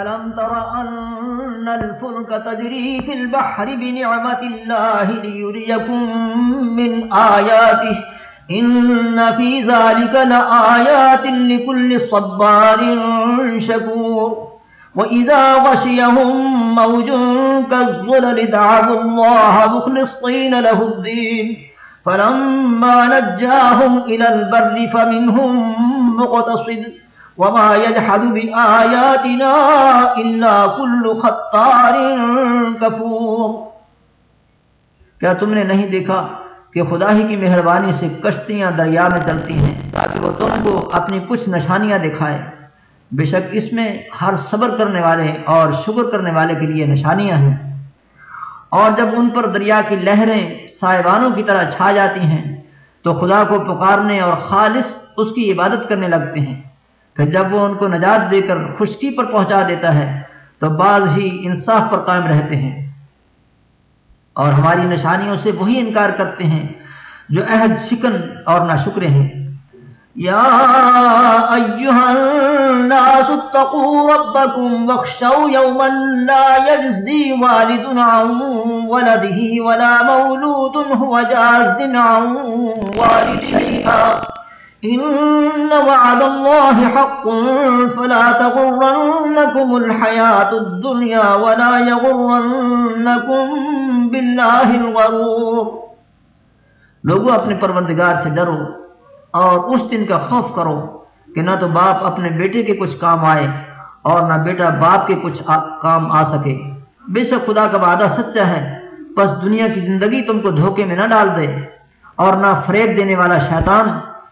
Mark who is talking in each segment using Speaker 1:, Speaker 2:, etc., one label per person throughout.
Speaker 1: ألم تر أن الفلك تجري في البحر بنعمة الله ليريكم من آياته إن في ذلك لآيات لكل صبار شكور وإذا غشيهم موج كالظلل دعوا الله مخلصين له الدين فلما نجاهم إلى البر فمنهم مقتصد وما يجحد بآياتنا إلا كل خطار كفور۔
Speaker 2: کیا تم نے نہیں دیکھا کہ خدا ہی کی مہربانی سے کشتیاں دریا میں چلتی ہیں تاکہ وہ تم کو اپنی کچھ نشانیاں دکھائے بے شک اس میں ہر صبر کرنے والے اور شکر کرنے والے کے لیے نشانیاں ہیں۔ اور جب ان پر دریا کی لہریں سائبانوں کی طرح چھا جاتی ہیں، تو خدا کو پکارنے اور خالص اس کی عبادت کرنے لگتے ہیں۔ پھر جب وہ ان کو نجات دے کر خشکی پر پہنچا دیتا ہے، تو بعض ہی انصاف پر قائم رہتے ہیں۔ اور ہماری نشانیوں سے وہی انکار کرتے ہیں جو عہد، شکن اور نہ شکرے ہیں۔
Speaker 1: یا ایوہا الناس اتقوا ربکم وخشوا یوما لا یجزی والد عن ولده ولا مولود هو جاز عن والد والده إن وعد الله حق، فلا تغرنكم الحياة الدنيا ولا يغرنكم بالله الغرور۔
Speaker 2: لوگوں، اپنے پروردگار سے ڈرو اور اس دن کا خوف کرو کہ نہ تو باپ اپنے بیٹے کے کچھ کام آئے اور نہ بیٹا باپ کے کچھ کام آ سکے۔ بے شک خدا کا وعدہ سچا ہے بس دنیا کی زندگی تم کو دھوکے میں نہ ڈال دے اور نہ فریب دینے والا شیطان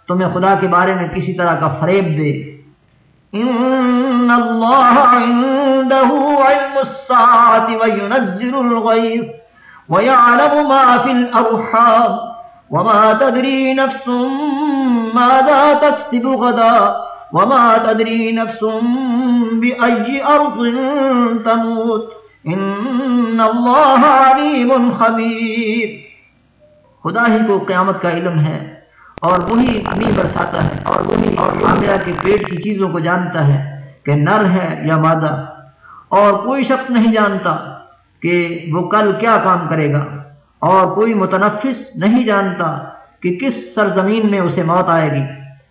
Speaker 2: تمہیں خدا کے بارے میں کسی طرح کا فریب دے۔
Speaker 1: ان اللہ عنده علم الساعة وينزل الغيث ويعلم ما في الأرحام وما تدري نفس ماذا تكسب غدا وما تدري نفس بأي أرض تموت ان اللہ علیم خبیر
Speaker 2: خدا ہی کو قیامت کا علم ہے۔ اور وہی امی برساتا ہے اور وہی اور عامرہ کے پیٹ کی چیزوں کو جانتا ہے کہ نر ہے یا مادہ۔ اور کوئی شخص نہیں جانتا کہ وہ کل کیا کام کرے گا۔ اور کوئی متنفس نہیں جانتا کہ کس سرزمین میں اسے موت آئے گی۔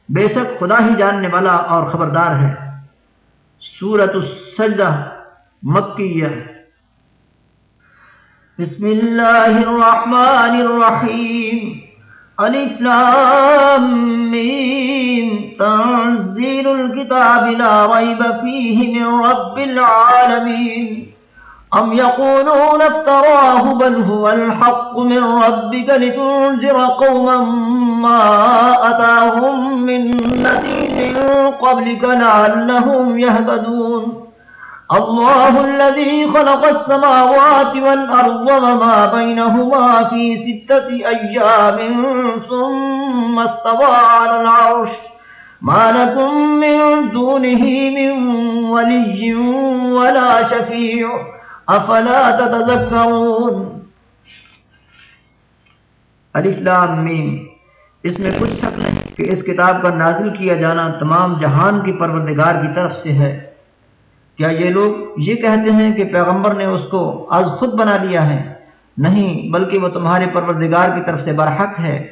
Speaker 2: بے شک خدا ہی جاننے والا اور خبردار ہے۔ سورت السجدہ مکیہ۔
Speaker 1: بسم اللہ الرحمن الرحیم۔ الف تنزيل الكتاب لا ريب فيه من رب العالمين ام يقولون افتراه بل هو الحق من ربك لتنذر قوما ما اتاهم من نذير قبلك لعلهم يهتدون الله الذي خلق السماوات والأرض وما بينهما في ستة أيام ثم استوى على العرش. ما لكم من دونه من ولي ولا شفيع أفلا تتذكرون
Speaker 2: الف لام میم. اس میں کچھ شک نہیں کہ اس کتاب کا نازل کیا جانا تمام جہان کی پروردگار کی طرف سے ہے۔ کیا یہ لوگ یہ کہتے ہیں کہ پیغمبر نے اس کو از خود بنا لیا ہے؟ نہیں، بلکہ وہ تمہارے پروردگار کی طرف سے برحق ہے۔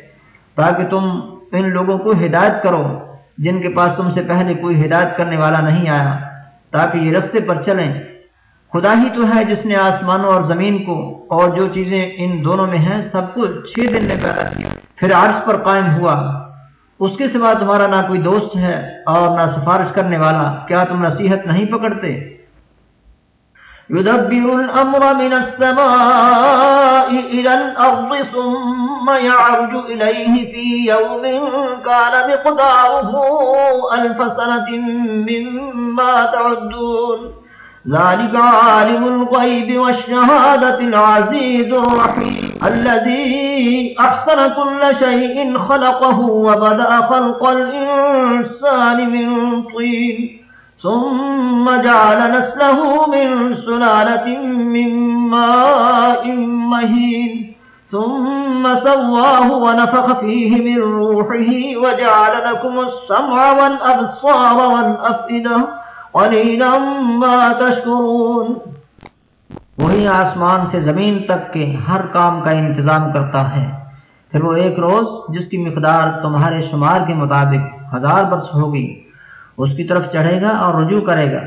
Speaker 2: تاکہ تم ان لوگوں کو ہدایت کرو جن کے پاس تم سے پہلے کوئی ہدایت کرنے والا نہیں آیا، تاکہ یہ رستے پر چلیں۔ خدا ہی تو ہے جس نے آسمانوں اور زمین کو اور جو چیزیں ان دونوں میں ہیں، سب کو چھ دن میں پیدا کیا۔ پھر عرض پر قائم ہوا۔ اس کے سوا تمہارا نہ کوئی دوست ہے اور نہ سفارش کرنے والا، کیا تم نصیحت نہیں پکڑتے؟
Speaker 1: يدبر الأمر من السماء إلى الأرض ثم يعرج إليه في يوم كان مقداره ألف سنة مما تعدون۔ ذلك عالم الغيب والشهادة العزيز الرحيم. الذي أحسن كل شيء خلقه وبدأ خلق الإنسان من طين. ثم جعل نسله من سلالة من ماء مهين. ثم سواه ونفخ فيه من روحه وجعل لكم السمع والأبصار والأفئدة. قليلا ما تشكرون۔
Speaker 2: وہی آسمان سے زمین تک کے ہر کام کا انتظام کرتا ہے۔ پھر وہ ایک روز جس کی مقدار تمہارے شمار کے مطابق ہزار برس ہوگی، اس کی طرف چڑھے گا اور رجوع کرے گا۔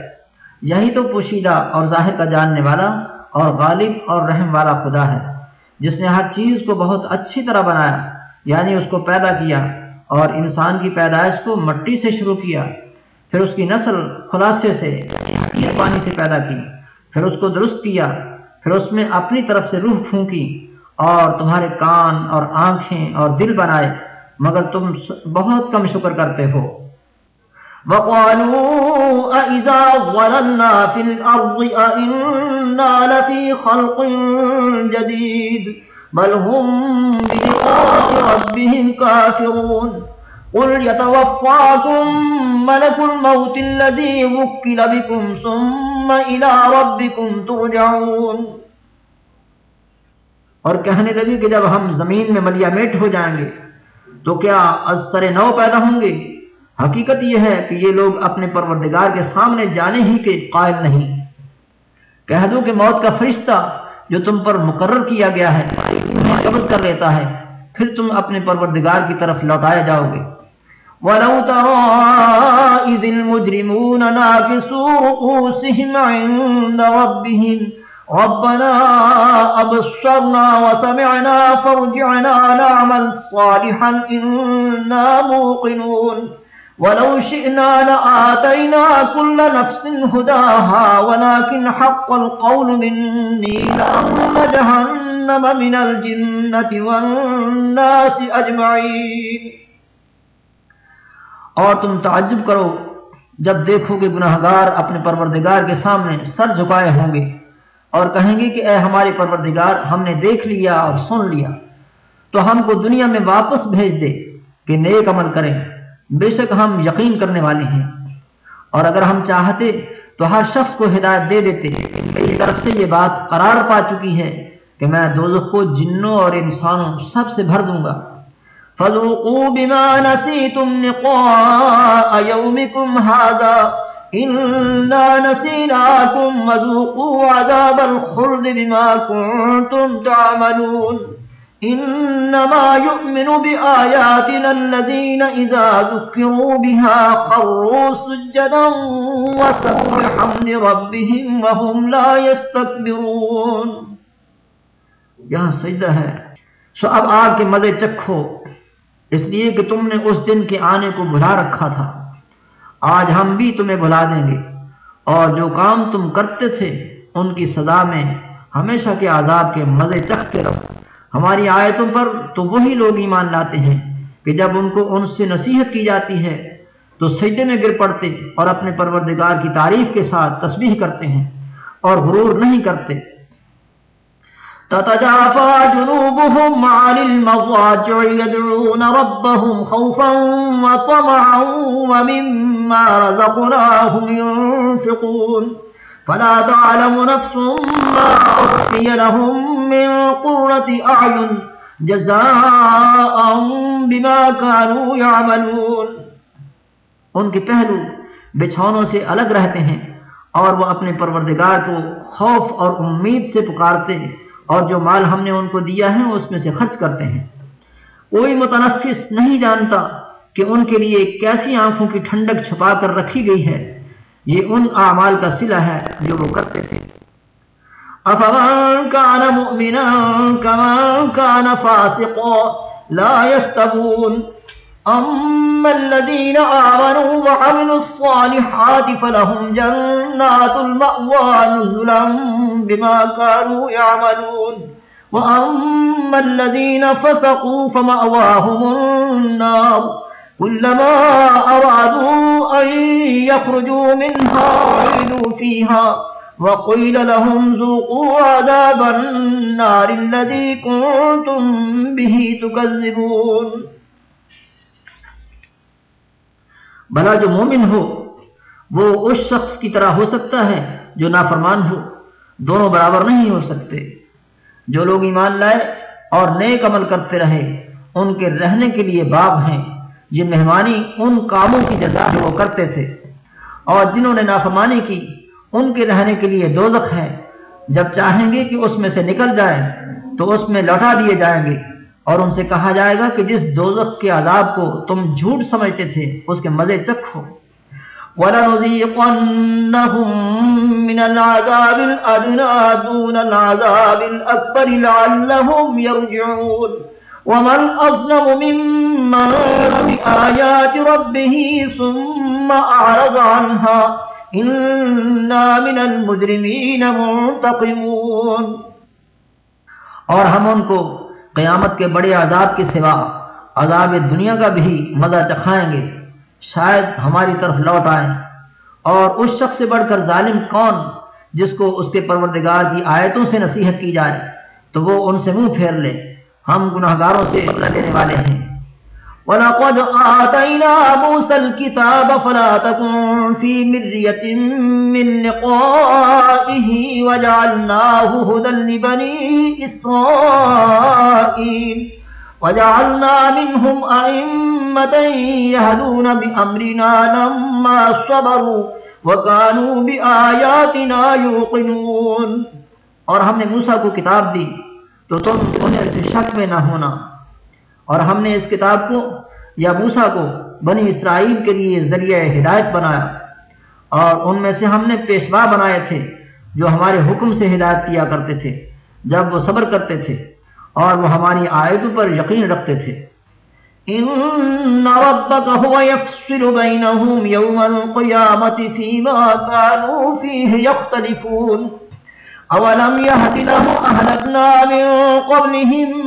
Speaker 2: یہی تو پوشیدہ اور ظاہر کا جاننے والا اور غالب اور رحم والا خدا ہے، جس نے ہر چیز کو بہت اچھی طرح بنایا یعنی اس کو پیدا کیا اور انسان کی پیدائش کو مٹی سے شروع کیا۔ پھر اس کی نسل خلاصے سے پانی سے پیدا کی، پھر اس کو درست کیا، پھر اس میں اپنی طرف سے روح پھونکی اور تمہارے کان اور آنکھیں اور دل بنائے، مگر تم بہت کم شکر کرتے ہو۔
Speaker 1: وقالوا أئذا ظللنا في الأرض أئنا لفي خلق جديد بل هم بلقاء ربهم كافرون۔ قل يتوفاكم ملك الموت الذي وكل بكم ثم إلى ربكم ترجعون۔
Speaker 2: اور کہنے لگے کہ جب ہم زمین میں ملیا میٹ ہو جائیں گے تو کیا از سر نو پیدا ہوں گے؟ حقیقت یہ ہے کہ یہ لوگ اپنے پروردگار کے سامنے جانے ہی کے قائل نہیں۔ کہہ دو کہ موت کا فرشتہ جو تم پر مقرر کیا گیا ہے، قبض کر لیتا ہے، پھر تم اپنے پروردگار کی طرف لوٹائے جاؤ گے۔
Speaker 1: وَلَوْ تَرَى إِذِ الْمُجْرِمُونَ نَاكِسُوا رُؤُوسِهِمْ عِندَ رَبِّهِمْ رَبَّنَا أَبْصَرْنَا وَسَمِعْنَا فَارْجِعْنَا نَعْمَلْ صَالِحًا إِنَّا مُوقِنُونَ ولو شئنا لآتينا كل نفس هداها ولكن حق القول مني لأن جهنم من الجنة والناس أجمعين
Speaker 2: اور تم تعجب کرو جب دیکھو کہ گناہگار اپنے پروردگار کے سامنے سر جھکائے ہوں گے اور کہیں گے کہ اے ہمارے پروردگار، ہم نے دیکھ لیا اور سن لیا۔ تو ہم کو دنیا میں واپس بھیج دے کہ نیک عمل کریں۔ بے شک ہم یقین کرنے والے ہیں۔ اور اگر ہم چاہتے تو ہر شخص کو ہدایت دے دیتے۔ میری طرف سے یہ بات قرار پا چکی ہے کہ میں دوزخ کو جنوں اور انسانوں سب سے بھر دوں گا۔
Speaker 1: فَذُوقُوا بِمَا نَسِيتُمْ نِقَاءَ يَوْمِكُمْ هَذَا. إِنَّا نَسِينَاكُمْ وَذُوقُوا عَذَابَ الْخُلْدِ بِمَا كُنْتُمْ تَعْمَلُونَ. انما يؤمن بآياتنا الذين اذا ذكروا بها خروا سجدا وسبحوا بحمد ربهم وهم لا يستكبرون.
Speaker 2: یہاں سجدہ ہے، سو اب آگ کے مزے چکھو۔ اس لیے کہ تم نے اس دن کے آنے کو بھلا رکھا تھا۔ آج ہم بھی تمہیں بھلا دیں گے۔ اور جو کام تم کرتے تھے، ان کی سزا میں ہمیشہ کے عذاب کے مزے چکھتے رہو۔ ہماری آیتوں پر تو وہی لوگ ایمان لاتے ہیں کہ جب ان کو ان سے نصیحت کی جاتی ہے، تو سجدے میں گر پڑتے اور اپنے پروردگار کی تعریف کے ساتھ تسبیح کرتے ہیں اور غرور نہیں کرتے۔
Speaker 1: تتجافى جنوبهم عن المضاجع، يدعون ربهم خوفا وطمعا ومما رزقناهم ينفقون. فلا تعلم نفس ما أخفي لهم من قرة أعين جزاء بما كانوا يعملون.
Speaker 2: ان کے پہلو بچھونوں سے الگ رہتے ہیں اور وہ اپنے پروردگار کو خوف اور امید سے پکارتے ہیں۔ اور جو مال ہم نے ان کو دیا ہے، اس میں سے خرچ کرتے ہیں۔ کوئی متنفس نہیں جانتا کہ ان کے لیے کیسی آنکھوں کی ٹھنڈک چھپا کر رکھی گئی ہے۔ یہ ان اعمال کا صلہ ہے جو وہ کرتے تھے۔
Speaker 1: افمن كان مؤمنا كمن كان فاسقا لا يستبون اما الذين آمنوا وعملوا الصالحات فلهم جنات المأوى نزلا بما كانوا يعملون. واما الذين فسقوا فمأواهم النار. كلما أرادوا أن يخرجوا منها عيدوا فيها. وقيل لهم ذوقوا عذاب النار الذي كنتم به تكذبون.
Speaker 2: بلا جو مومن ہو، وہ اس شخص کی طرح ہو سکتا ہے جو نافرمان ہو۔ دونوں برابر نہیں ہو سکتے۔ جو لوگ ایمان لائے اور نیک عمل کرتے رہے، ان کے رہنے کے لیے باب ہیں۔ یہ مہمانی ان کاموں کی جزا وہ کرتے تھے۔ اور جنہوں نے نافرمانی کی، ان کے رہنے کے لیے دوزخ ہے۔ جب چاہیں گے کہ اس میں سے نکل جائیں، تو اس میں لوٹا دیے جائیں گے۔ اور ان سے کہا جائے گا کہ جس دوزخ کے عذاب کو تم جھوٹ سمجھتے تھے، اس کے مزے چکھو
Speaker 1: وَلَنُذِيقَنَّهُم مِّنَ الْعَذَابِ الْأَدْنَى دُونَ الْعَذَابِ الْأَكْبَرِ لَعَلَّهُمْ يَرْجِعُونَ. وَمَنْ أَظْلَمُ مِمَّنْ بِآيَاتِ رَبِّهِ ثُمَّ أَعْرَضَ عَنْهَا إِنَّا مِنَ الْمُجْرِمِينَ مُنْتَقِمُونَ.
Speaker 2: اور ہم ان کو قیامت کے بڑے عذاب کے سوا عذاب دنیا کا بھی مزہ چکھائیں گے شاید ہماری طرف لوٹ آئیں۔ اور اس شخص سے بڑھ کر ظالم کون جس کو اس کے پروردگار کی آیتوں سے نصیحت کی جائے، تو وہ ان سے منہ پھیر لے۔ ہم گناہ گاروں سے بدلہ لینے والے ہیں۔
Speaker 1: وَلَقَدْ آتَيْنَا مُوسَى الْكِتَابَ فَلَا تَكُنْ فِي مِرْيَةٍ مِّن لِقَائِهِ وَجَعَلْنَاهُ هُدًى لِبَنِي إِسْرَائِيلَ وَجَعَلْنَا مِنْهُمْ أَئِمَّةً يَهْدُونَ بِأَمْرِنَا لَمَّا صَبَرُوا وَكَانُوا بِآيَاتِنَا يُوقِنُونَ۔
Speaker 2: اور ہم نے موسیٰ کو کتاب دی تو تم انہیں سے شک میں نہ ہونا۔ اور ہم نے اس کتاب کو یا موسیٰ کو بنی اسرائیل کے لیے ذریعہ ہدایت بنایا۔ اور ان میں سے ہم نے پیشوا بنائے تھے جو ہمارے حکم سے ہدایت کیا کرتے تھے، جب وہ صبر کرتے تھے۔ اور وہ ہماری آیتوں پر یقین رکھتے تھے۔
Speaker 1: ان ربك هو يفصل بينهم يوم القيامة فيما كانوا فيه يختلفون۔ اولم يهد له اهلكنا من قبلهم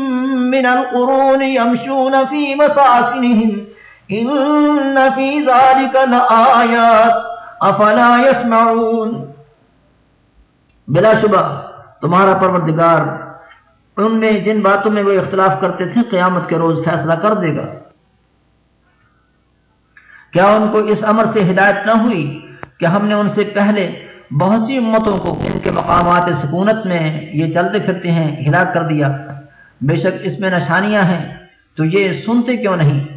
Speaker 1: من القرون يمشون في مساكنهم۔ ان في ذلك لآيات افلا يسمعون۔
Speaker 2: بلا شبہ تمہارا پروردگار ان میں جن باتوں میں وہ اختلاف کرتے تھے، قیامت کے روز فیصلہ کر دے گا۔ کیا ان کو اس امر سے ہدایت نہ ہوئی کہ ہم نے ان سے پہلے بہت سی امتوں کو ان کے مقامات سکونت میں یہ چلتے پھرتے ہیں، ہلاک کر دیا؟ بے شک اس میں نشانیاں ہیں، تو یہ سنتے کیوں نہیں؟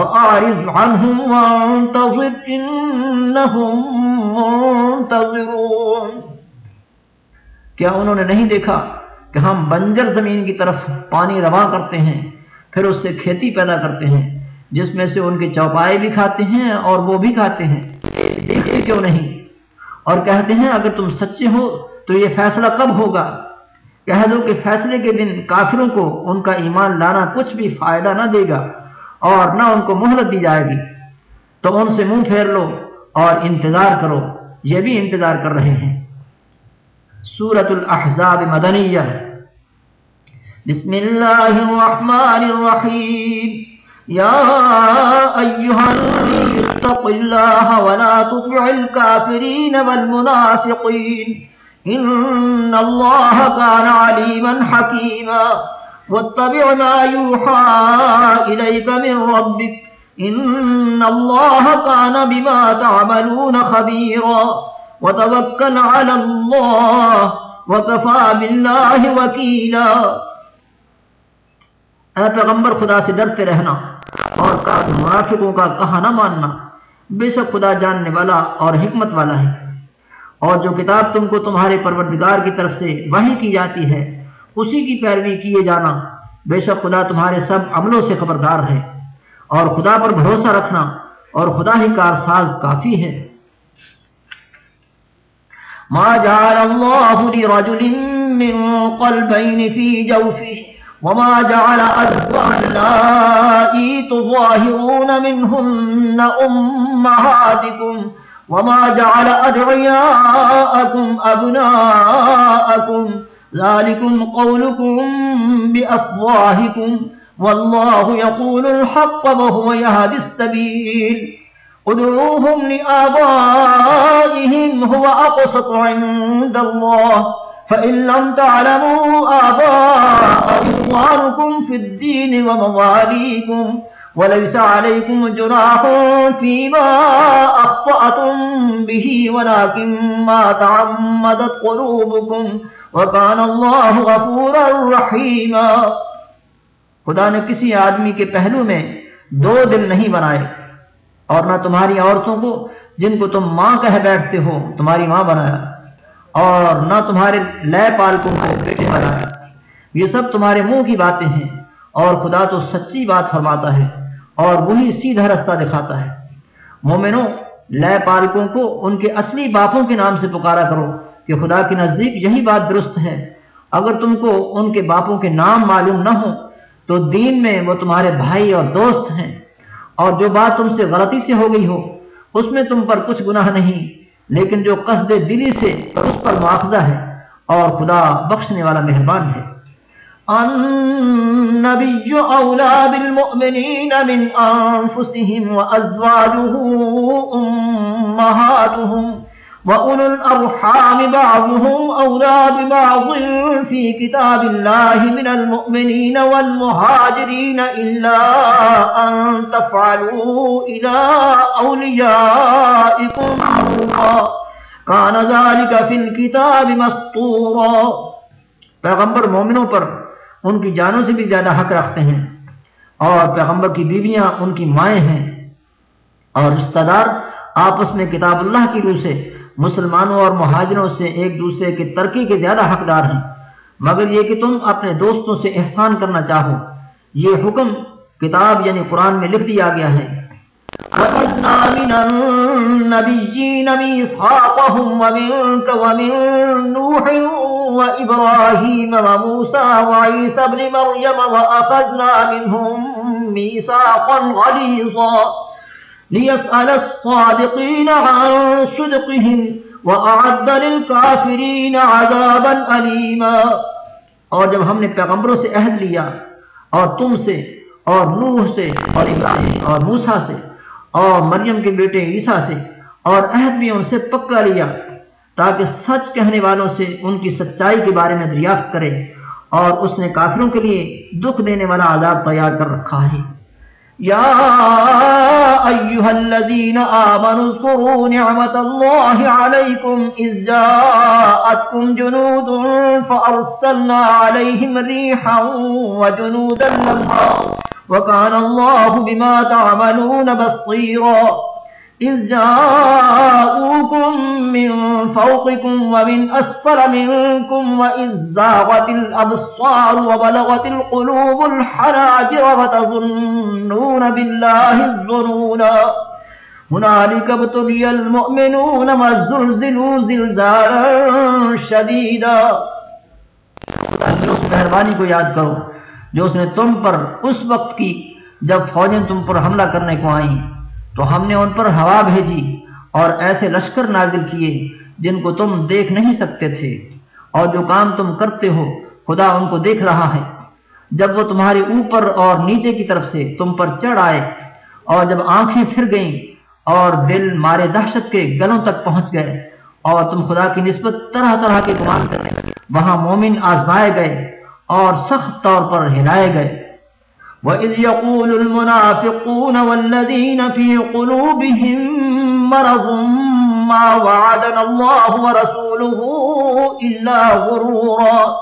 Speaker 1: فأعرض عنهم وانتظر إنهم منتظرون۔
Speaker 2: کیا انہوں نے نہیں دیکھا کہ ہم بنجر زمین کی طرف پانی رواں کرتے ہیں، پھر اس سے کھیتی پیدا کرتے ہیں، جس میں سے ان کے چوپائے بھی کھاتے ہیں اور وہ بھی کھاتے ہیں۔ دیکھتے کیوں نہیں؟ اور کہتے ہیں، اگر تم سچے ہو تو یہ فیصلہ کب ہوگا؟ کہہ دو کہ فیصلے کے دن کافروں کو ان کا ایمان لانا کچھ بھی فائدہ نہ دے گا۔ اور نہ ان کو مہلت دی جائے گی۔ تو ان سے منہ پھیر لو اور انتظار کرو، یہ بھی انتظار کر رہے ہیں۔ سورت الاحزاب مدنیہ۔
Speaker 1: بسم اللہ الرحمن الرحیم۔ يا أيها النبي اتق الله ولا تطع الكافرين والمنافقين إن الله كان عليما حكيما واتبع ما يوحى إليك من ربك. إن الله كان بما تعملون خبيرا. وتوكل على الله وكفى بالله وكيلا.
Speaker 2: اے پیغمبر، خدا سے ڈرتے رہنا اور منافقوں کا کہا نہ ماننا بے شک خدا جاننے والا اور حکمت والا ہے۔ اور جو کتاب تم کو تمہارے پروردگار کی طرف سے وہی کی جاتی ہے اسی کی پیروی کیے جانا۔ بے شک خدا تمہارے سب عملوں سے خبردار ہے۔ اور خدا پر بھروسہ رکھنا اور خدا ہی کار ساز کافی ہے۔
Speaker 1: ما جعل الله لرجل من قلبين في جوفه وما جعل أزواج اللائي تظاهرون منهن أمهاتكم وما جعل أدعياءكم أبناءكم ذلكم قولكم بأفواهكم والله يقول الحق وهو يهد السبيل. ادعوهم لآبائهم هو أقسط عند الله. فإن لم تعلموا آباء إخوانكم في الدين ومواليكم وليس عليكم جراح فيما أخطأتم به ولكن ما تعمدت قلوبكم وكان الله غفورا رحيما
Speaker 2: خدا نے کسی آدمی کے پہلو میں دو دل نہیں بنائے اور نہ تمہاری عورتوں کو جن کو تم ماں کہہ بیٹھتے ہو تمہاری ماں بنایا، اور نہ تمہارے لے پال کو تمہارے بیٹے بنایا۔ یہ سب تمہارے منہ کی باتیں ہیں، اور خدا تو سچی بات فرماتا ہے اور وہی سیدھا رستہ دکھاتا ہے۔ مومنوں، لے پالکوں کو ان کے اصلی باپوں کے نام سے پکارا کرو۔ کہ خدا کے نزدیک یہی بات درست ہے۔ اگر تم کو ان کے باپوں کے نام معلوم نہ ہو تو دین میں وہ تمہارے بھائی اور دوست ہیں۔ اور جو بات تم سے غلطی سے ہو گئی ہو، اس میں تم پر کچھ گناہ نہیں، لیکن جو قصد دلی سے اس پر معافضہ ہے، اور خدا بخشنے والا مہربان ہے۔
Speaker 1: النبي أولى بالمؤمنين من أنفسهم وأزواجه أمهاتهم وأولو الأرحام بعضهم أولى ببعض في كتاب الله من المؤمنين والمهاجرين إلا أن تفعلوا إلى أوليائكم معروفا كان ذلك في الكتاب مسطورا
Speaker 2: پیغمبر مومنوں پر ان کی جانوں سے بھی زیادہ حق رکھتے ہیں اور پیغمبر کی بیویاں ان کی مائیں ہیں اور رشتہ دار آپس میں کتاب اللہ کی روح سے مسلمانوں اور مہاجروں سے ایک دوسرے کے ترقی کے زیادہ حقدار ہیں۔ مگر یہ کہ تم اپنے دوستوں سے احسان کرنا چاہو۔ یہ حکم کتاب یعنی قرآن میں لکھ دیا گیا ہے۔
Speaker 1: وإبراهيم ليسأل الصادقين عن صدقهم وأعد للكافرين عذابا أليما۔
Speaker 2: اور جب ہم نے پیغمبروں سے عہد لیا، اور تم سے، اور نوح سے، اور ابراہیم، اور موسا سے، اور مریم کے بیٹے عیسیٰ سے، اور عہد بھی ان سے پکا لیا تاکہ سچ کہنے والوں سے ان کی سچائی کے بارے میں دریافت کرے اور اس نے کافروں کے لیے دکھ دینے والا عذاب تیار کر رکھا ہے۔
Speaker 1: يا أيها الذين آمنوا اذكروا نعمة الله عليكم إذ جاءتكم جنود فأرسلنا عليهم ريحا وجنودا لما وكان الله بما تعملون بصيرا إذ جاءوكم من فوقكم ومن أسفل منكم وإذ زاغت الأبصار وبلغت القلوب الحناجر وتظنون بالله الظنونا. هنالك ابتلي المؤمنون ما زلزلوا زلزالا شديدا.
Speaker 2: اس مہربانی کو یاد کرو، جو اس نے تم پر، اس وقت کی جب فوجیں تم پر حملہ کرنے کو آئیں تو ہم نے ان پر ہوا بھیجی اور ایسے لشکر نازل کیے جن کو تم دیکھ نہیں سکتے تھے۔ اور جو کام تم کرتے ہو، خدا ان کو دیکھ رہا ہے۔ جب وہ تمہارے اوپر اور نیچے کی طرف سے تم پر چڑھ آئے اور جب آنکھیں پھر گئیں اور دل مارے دہشت کے گلوں تک پہنچ گئے اور تم خدا کی نسبت طرح طرح کے گمان کرنے وہاں مومن آزمائے گئے اور سخت طور پر ہلائے گئے۔
Speaker 1: وَإِذْ يَقُولُ الْمُنَافِقُونَ وَالَّذِينَ فِي قُلُوبِهِم مَّرَضٌ مَّا وَعَدَنَا اللَّهُ وَرَسُولُهُ إِلَّا غُرُورًا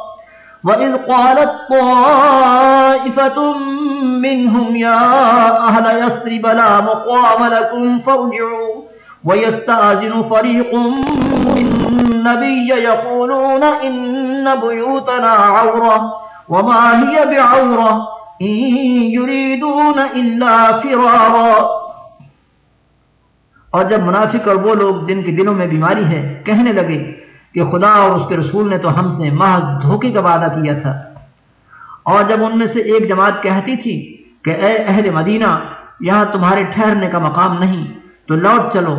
Speaker 1: وَإِذْ قَالَتْ طَائِفَةٌ مِّنْهُمْ يَا أَهْلَ يَثْرِبَ لَا مُقَامَ لَكُمْ فَارْجِعُوا وَيَسْتَأْذِنُ فَرِيقٌ مِّنَ النَّبِيِّ يَقُولُونَ إِنَّ بُيُوتَنَا عَوْرَةٌ وَمَا هِيَ بِعَوْرَةٍ يريدون الا فرارا۔
Speaker 2: اور جب منافق اور وہ لوگ جن کے دلوں میں بیماری ہے، کہنے لگے کہ خدا اور اس کے رسول نے تو ہم سے محض دھوکے کا وعدہ کیا تھا۔ اور جب ان میں سے ایک جماعت کہتی تھی کہ اے اہل مدینہ، یہاں تمہارے ٹھہرنے کا مقام نہیں، تو لوٹ چلو۔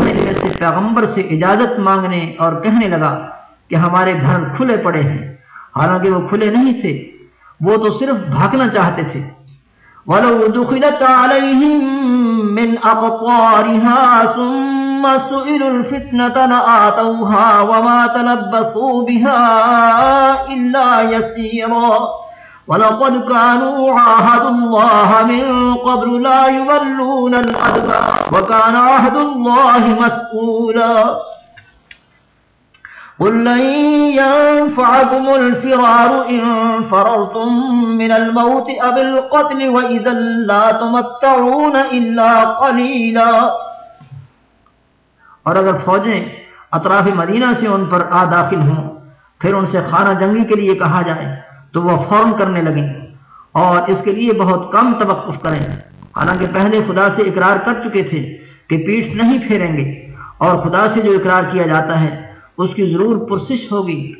Speaker 2: میں سے پیغمبر سے اجازت مانگنے اور کہنے لگا کہ ہمارے گھر کھلے پڑے ہیں۔ حالانکہ وہ کھلے نہیں تھے وہ تو صرف بھاگنا چاہتے تھے۔
Speaker 1: ولو دخلت عليهم من أقطارها ثم سئلوا الفتنة لآتوها وما تلبثوا بها إلا يسيرا۔ ولقد كانوا عاهدوا الله من قبل لا يولون الأدبار وكان عهد الله مسؤولا قل لن ينفعكم الفرار إن فررتم من الموت أب القتل وإذا لا تمتعون إلا قليلا۔
Speaker 2: اور اگر فوجیں اطراف مدینہ سے ان پر آ داخل ہوں، پھر ان سے خانہ جنگی کے لیے کہا جائے تو وہ فوراً کرنے لگیں اور اس کے لیے بہت کم توقف کریں۔ حالانکہ پہلے خدا سے اقرار کر چکے تھے کہ پیٹ نہیں پھیریں گے اور خدا سے جو اقرار کیا جاتا ہے اس کی ضرور پرسش ہوگی۔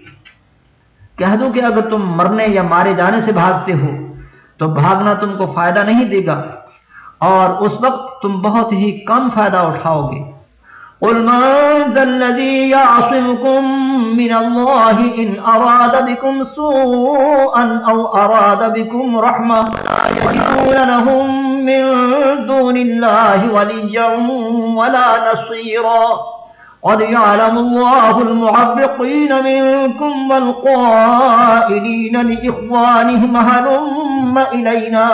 Speaker 2: کہہ دو کہ اگر تم مرنے یا مارے جانے سے بھاگتے ہو، تو بھاگنا تم کو فائدہ نہیں دے گا۔ اور اس وقت تم بہت ہی کم فائدہ اٹھاؤ گے۔
Speaker 1: قل من ذا الذي يعصمكم من الله إن أراد بكم سوءا أو أراد بكم رحمة يجدون لهم من دون الله وليا ولا نصيرا۔ قد يعلم الله المعبقين منكم والقائلين لإخوانهم هلم إلينا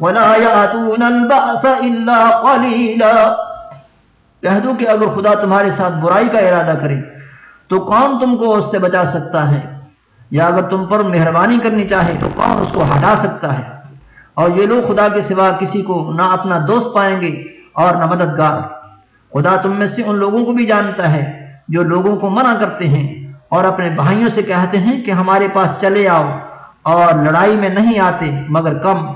Speaker 1: ولا يأتون البأس إلا قليلا۔
Speaker 2: کہہ دو کہ اگر خدا تمہارے ساتھ برائی کا ارادہ کرے، تو کون تم کو اس سے بچا سکتا ہے؟ یا اگر تم پر مہربانی کرنی چاہے، تو کون اس کو ہٹا سکتا ہے؟ اور یہ لوگ خدا کے سوا کسی کو نہ اپنا دوست پائیں گے اور نہ مددگار۔ خدا تم میں سے ان لوگوں کو بھی جانتا ہے جو لوگوں کو منع کرتے ہیں اور اپنے بھائیوں سے کہتے ہیں کہ ہمارے پاس چلے آؤ اور لڑائی میں نہیں آتے مگر کم۔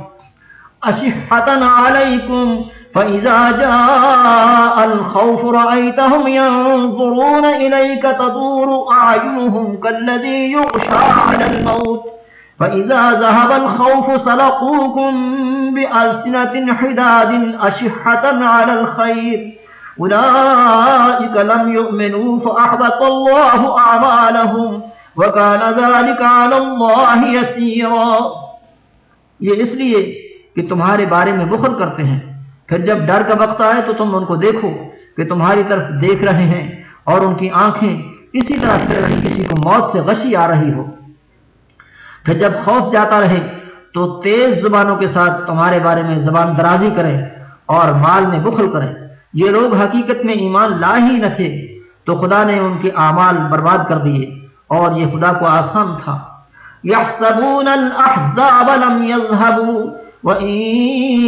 Speaker 1: اشحتن علیکم فإذا جاء الخوف رأيتهم ينظرون إليك تدور أعينهم كالذي يغشى على الموت فإذا ذهب الخوف سلقوكم بألسنة حداد أشحة على الخير أولئك لم يؤمنوا فأحبط الله أعمالهم وكان ذلك على الله يسيرا۔
Speaker 2: یہ اس لیے کہ تمہارے بارے میں بخل کرتے ہیں۔ پھر جب ڈر کا وقت آئے تو تم ان کو دیکھو کہ تمہاری طرف دیکھ رہے ہیں اور ان کی آنکھیں اسی طرح پھر رہی کسی کو موت سے غشی آ رہی ہو۔ پھر جب خوف جاتا رہے تو تیز زبانوں کے ساتھ تمہارے بارے میں زبان درازی کریں اور مال میں بخل کریں یہ لوگ حقیقت میں ایمان لا ہی نہ تھے، تو خدا نے ان کے اعمال برباد کر دیے اور یہ خدا کو آسان تھا۔
Speaker 1: يحسبون الأحزاب لم يذهبوا وإن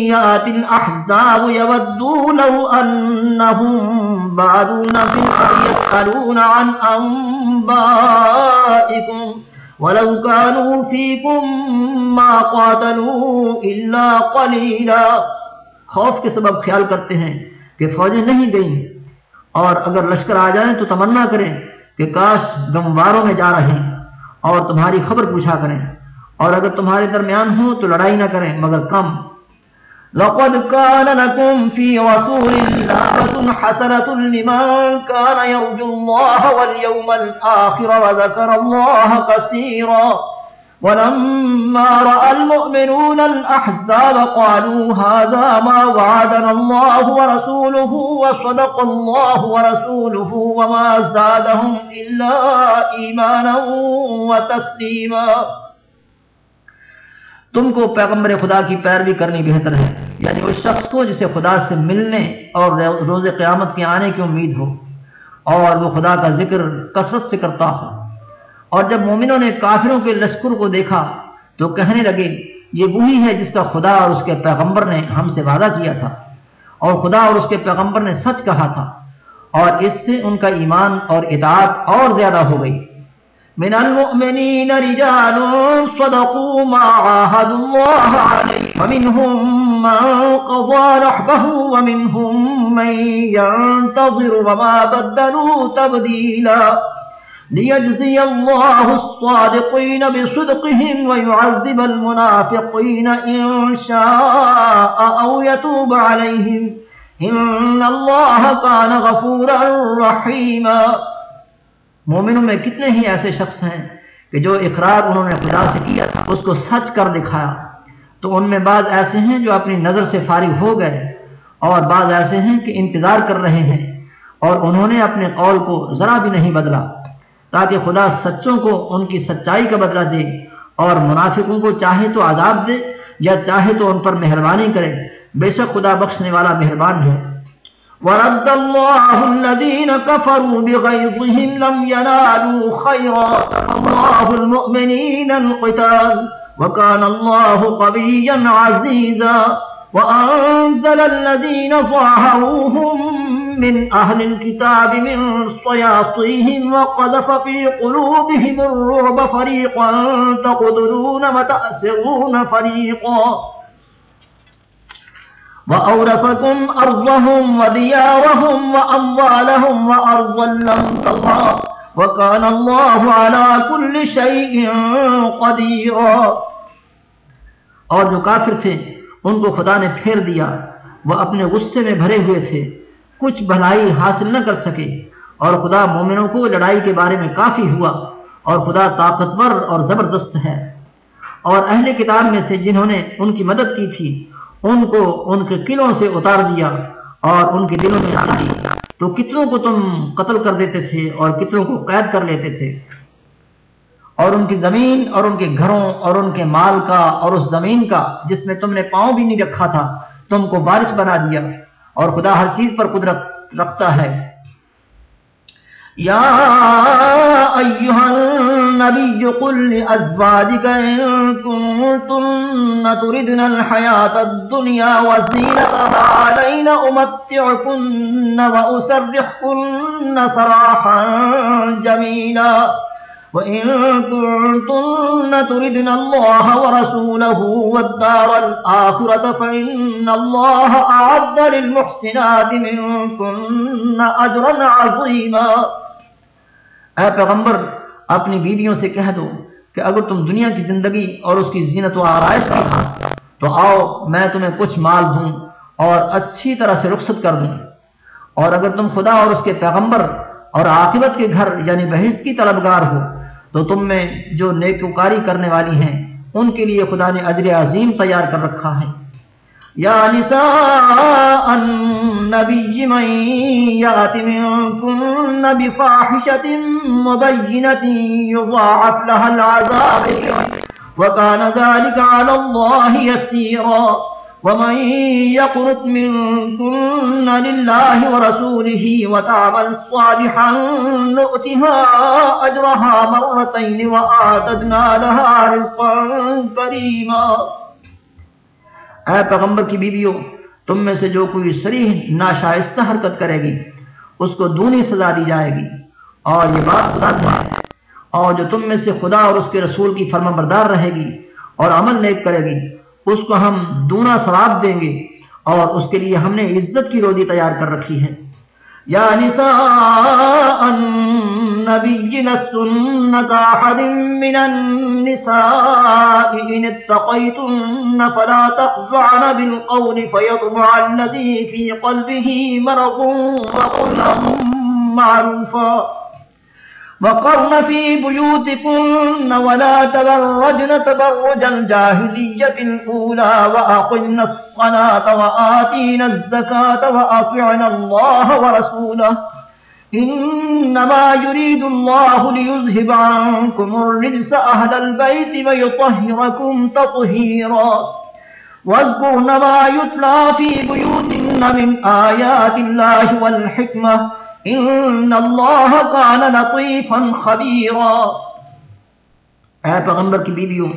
Speaker 1: يأتي الأحزاب يودوا لو أنهم بعدون في الأرض يسألون عن أنبائكم ولو كانوا فيكم ما قاتلوا إلا قليلا
Speaker 2: خوف کے سبب خیال کرتے ہیں۔ کہ فوجیں نہیں گئیں۔ اور اگر لشکر آ جائیں تو تمنا کریں کہ کاش گمواروں میں جا رہے اور تمہاری خبر پوچھا کریں۔ اور اگر تمہارے درمیان ہو تو لڑائی نہ کریں، مگر کم۔
Speaker 1: لقد كان لكم في رسول الله حسنة لمن كان يرجو الله واليوم الآخر وذكر الله كثيرا۔ ولما رأى المؤمنون الأحزاب قالوا هذا ما وعدنا الله ورسوله وصدق الله ورسوله وما زادهم إلا إيمانا وتسليما.
Speaker 2: تم کو پیغمبر خدا کی پیروی کرنی بہتر ہے. یعنی اس شخص کو جسے خدا سے ملنے اور روز قیامت کے آنے کی امید ہو اور وہ خدا کا ذکر کثرت سے کرتا ہو. اور جب مومنوں نے کافروں کے لشکر کو دیکھا تو کہنے لگے، یہ وہی ہے جس کا خدا اور اس کے پیغمبر نے ہم سے وعدہ کیا تھا۔ اور خدا اور اس کے پیغمبر نے سچ کہا تھا۔ اور اس سے ان کا ایمان اور اطاعت اور زیادہ ہو گئی۔
Speaker 1: من المؤمنين رجال صدقوا ما عاهدوا الله عليه ومنهم من قضى رحبه ومنهم من ينتظر وما بدلوا تبديلا۔ ليجزي الله الصادقين بصدقهم ويعذب المنافقين إن شاء أو يتوب عليهم إن الله كان غفورا رحيما
Speaker 2: مومنوں میں کتنے ہی ایسے شخص ہیں کہ جو اقرار انہوں نے خدا سے کیا تھا، اس کو سچ کر دکھایا۔ تو ان میں بعض ایسے ہیں جو اپنی نظر سے فارغ ہو گئے اور بعض ایسے ہیں کہ انتظار کر رہے ہیں اور انہوں نے اپنے قول کو ذرا بھی نہیں بدلا۔ تاکہ خدا سچوں کو ان کی سچائی کا بدلہ دے اور منافقوں کو چاہے تو عذاب دے یا چاہے تو ان پر مہربانی کرے۔ بے شک خدا بخشنے والا مہربان ہے۔
Speaker 1: ورد الله الذين كفروا بغيظهم لم ينالوا خيرا الله المؤمنين القتال وكان الله قبيا عزيزا وأنزل الذين ظاهروهم من أهل الكتاب من صياطيهم وقذف في قلوبهم الرعب فريقا تقدرون وتأسرون فريقا. وأورثكم أرضهم وديارهم وأموالهم وأرضا لم تظهر. وكان الله على كل شيء قديرا.
Speaker 2: اور جو کافر تھے، ان کو خدا نے پھیر دیا، وہ اپنے غصے میں بھرے ہوئے تھے۔ کچھ بھلائی حاصل نہ کر سکے۔ اور خدا مومنوں کو لڑائی کے بارے میں کافی ہوا اور خدا طاقتور اور زبردست ہے۔ اور اہل کتاب میں سے جنہوں نے ان کی مدد کی تھی، ان کو ان کے قلعوں سے اتار دیا اور ان کے دلوں میں ڈال دی تو کتنوں کو تم قتل کر دیتے تھے اور کتنوں کو قید کر لیتے تھے؟ اور ان کی زمین اور ان کے گھروں اور ان کے مال کا اور اس زمین کا جس میں تم نے پاؤں بھی نہیں رکھا تھا، تم کو بارش بنا دیا۔ اور خدا ہر چیز پر قدرت رکھتا ہے۔
Speaker 1: یا ایوہا النبی قل لأزواجك ان کنتن تردن الحیات الدنیا وزینتها علین امتعکن واسرحکن سراحا جمیلا۔
Speaker 2: اے پیغمبر، اپنی بیویوں سے کہہ دو کہ اگر تم دنیا کی زندگی اور اس کی زینت و آرائش کی تو آؤ، میں تمہیں کچھ مال دوں اور اچھی طرح سے رخصت کر دوں۔ اور اگر تم خدا اور اس کے پیغمبر اور عاقبت کے گھر یعنی بحث کی طلبگار ہو تو تم میں جو نیکوکاری کرنے والی ہیں، ان کے لیے خدا نے اجر عظیم تیار کر رکھا ہے۔
Speaker 1: یا نساء النبی من یات منکن بفاحشت مبینت یضاعف لها العذاب وکان ذلك على الله يسیرا ومن يقنط منكن لله ورسوله وتعمل صالحا نؤتها أجرها مرتين وآتدنا لها رزقا كريما۔
Speaker 2: اے پیغمبر کی بیویوں، تم میں سے جو کوئی سریح ناشائستہ حرکت کرے گی، اس کو دونی سزا دی جائے گی۔ اور یہ بات خدا ہے۔ اور جو تم میں سے خدا اور اس کے رسول کی فرما بردار رہے گی اور عمل نیک کرے گی اس کو ہم دونا ثواب دیں گے اور اس کے لیے ہم نے عزت کی روزی تیار کر رکھی ہے۔
Speaker 1: یا نساء النبی لستن كاحد من النساء ان اتقيتن فلا تخضعن بالقول فيطمع الذي في قلبه مرض وقلن معروفا۔ وقرن في بيوتكن ولا تبرجن تبرج الجاهلية الأولى وأقلن الصلاة وآتين الزكاة وأطعن الله ورسوله إنما يريد الله ليذهب عنكم الرجس أهل البيت ويطهركم تطهيرا واذكرن ما يتلى في بيوتن من آيات الله والحكمة ان اللہ کان لطیفا خبیرا
Speaker 2: اے پیغمبر کی بیویوں،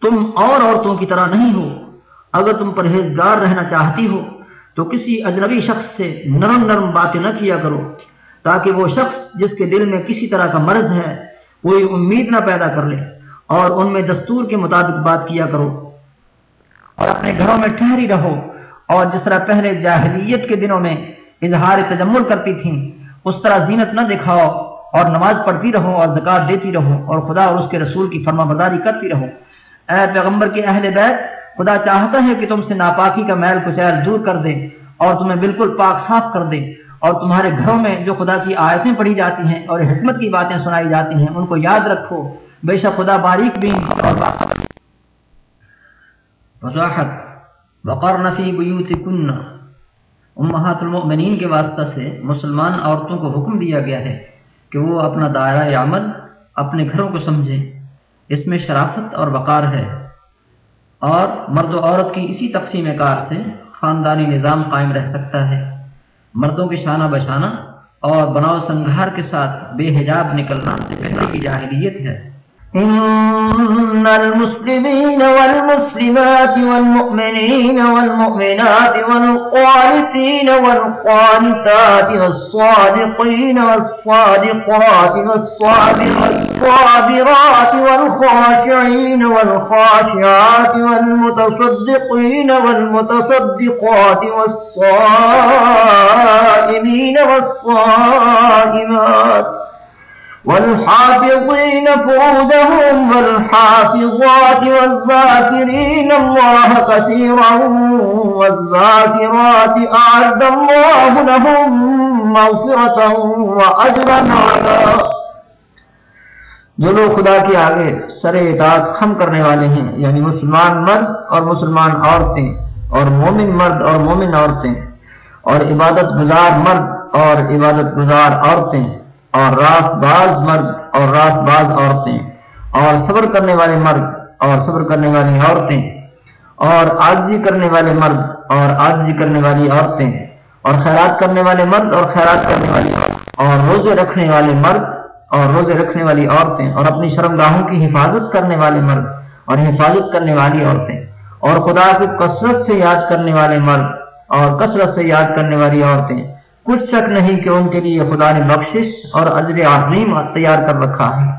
Speaker 2: تم اور عورتوں کی طرح نہیں ہو۔ اگر تم پرہیزگار رہنا چاہتی ہو، تو کسی اجنبی شخص سے نرم نرم باتیں نہ کیا کرو، تاکہ وہ شخص جس کے دل میں کسی طرح کا مرض ہے کوئی امید نہ پیدا کر لے اور ان میں دستور کے مطابق بات کیا کرو۔ اور اپنے گھروں میں ٹھہری رہو۔ اور جس طرح پہلے جاہلیت کے دنوں میں اظہار تجمل کرتی تھیں اس طرح زینت نہ دکھاؤ اور نماز پڑھتی رہو اور زکات دیتی رہو اور خدا اور اس کے رسول کی فرما برداری کرتی رہو۔ اے پیغمبر کے اہل بیت، خدا چاہتا ہے کہ تم سے ناپاکی کا میل کچیل دور کر دے اور تمہیں بالکل پاک صاف کر دے اور تمہارے گھروں میں جو خدا کی آیتیں پڑھی جاتی ہیں اور حکمت کی باتیں سنائی جاتی ہیں، ان کو یاد رکھو۔ بے شک خدا باریک بھی اور وضاحت وقار نفی بیوت کن امہات المؤمنین کے واسطہ سے مسلمان عورتوں کو حکم دیا گیا ہے کہ وہ اپنا دائرہ عمل اپنے گھروں کو سمجھیں اس میں شرافت اور وقار ہے۔ اور مرد و عورت کی اسی تقسیم کار سے خاندانی نظام قائم رہ سکتا ہے۔ مردوں کے شانہ بشانہ اور بناؤ سنگھار کے ساتھ بے حجاب نکلنا سے پہلے کی جاہلیت ہے۔
Speaker 1: إن المسلمين والمسلمات والمؤمنين والمؤمنات والقانتين والقانتات والصادقين والصادقات والصابرات والخاشعين والخاشعات والمتصدقين والمتصدقات والصائمين والصائمات والحافظين فروجهم والحافظات والذاكرين الله كثيرا والذاكرات أعد الله لهم مغفرة وأجرا علا
Speaker 2: جو لوگ خدا کے آگے سر اطاعت خم کرنے والے ہیں یعنی مسلمان مرد اور مسلمان عورتیں اور مومن مرد اور مومن عورتیں اور عبادت گزار مرد اور عبادت گزار عورتیں اور راست باز مرد اور راست باز عورتیں اور صبر کرنے والے مرد اور صبر کرنے والی عورتیں اور آجزی کرنے والے مرد اور آجزی کرنے والی عورتیں اور خیرات کرنے والے مرد اور خیرات کرنے والی اور روزے رکھنے والے مرد اور روزے رکھنے والی عورتیں اور اپنی شرمگاہوں کی حفاظت کرنے والے مرد اور حفاظت کرنے والی عورتیں اور خدا کو کثرت سے یاد کرنے والے مرد اور کثرت سے یاد کرنے والی عورتیں کچھ شک نہیں کہ ان کے لیے خدا نے بخشش اور اجر عظیم تیار کر رکھا ہے۔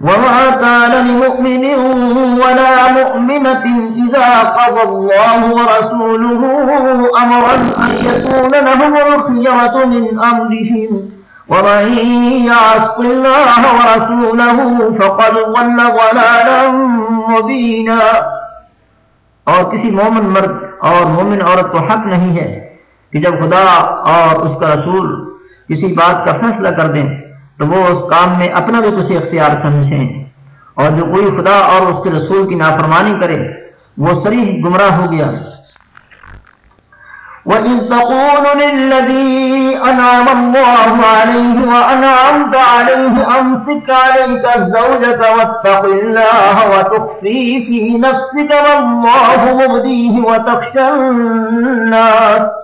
Speaker 1: وما كان لمؤمن ولا مؤمنة إذا قضى الله ورسوله أمرا أن يكون لهم الخيرة من أمرهم ومن يعص الله ورسوله فقد ضل ضلالا مبينا۔
Speaker 2: اور کسی مومن مرد اور مومن عورت کو حق نہیں ہے کہ جب خدا اور اس کا رسول کسی بات کا فیصلہ کر دیں، تو وہ اس کام میں اپنا بھی کسی اختیار سمجھیں۔ اور جو کوئی خدا اور اس کے رسول کی نافرمانی کرے، وہ سریح گمراہ ہو گیا۔
Speaker 1: وَإِذْ تَقُولُ لِلَّذِي أَنْعَمَ اللَّهُ عَلَيْهِ وَأَنْعَمْتَ عَلَيْهِ أَمْسِكْ عَلَيْكَ الزَّوْجَةَ وَاتَّقِ اللَّهَ وَتُخْفِي فِي نَفْسِكَ وَاللَّهُ مُبْدِيهِ وَتَخْشَى النَّاسَ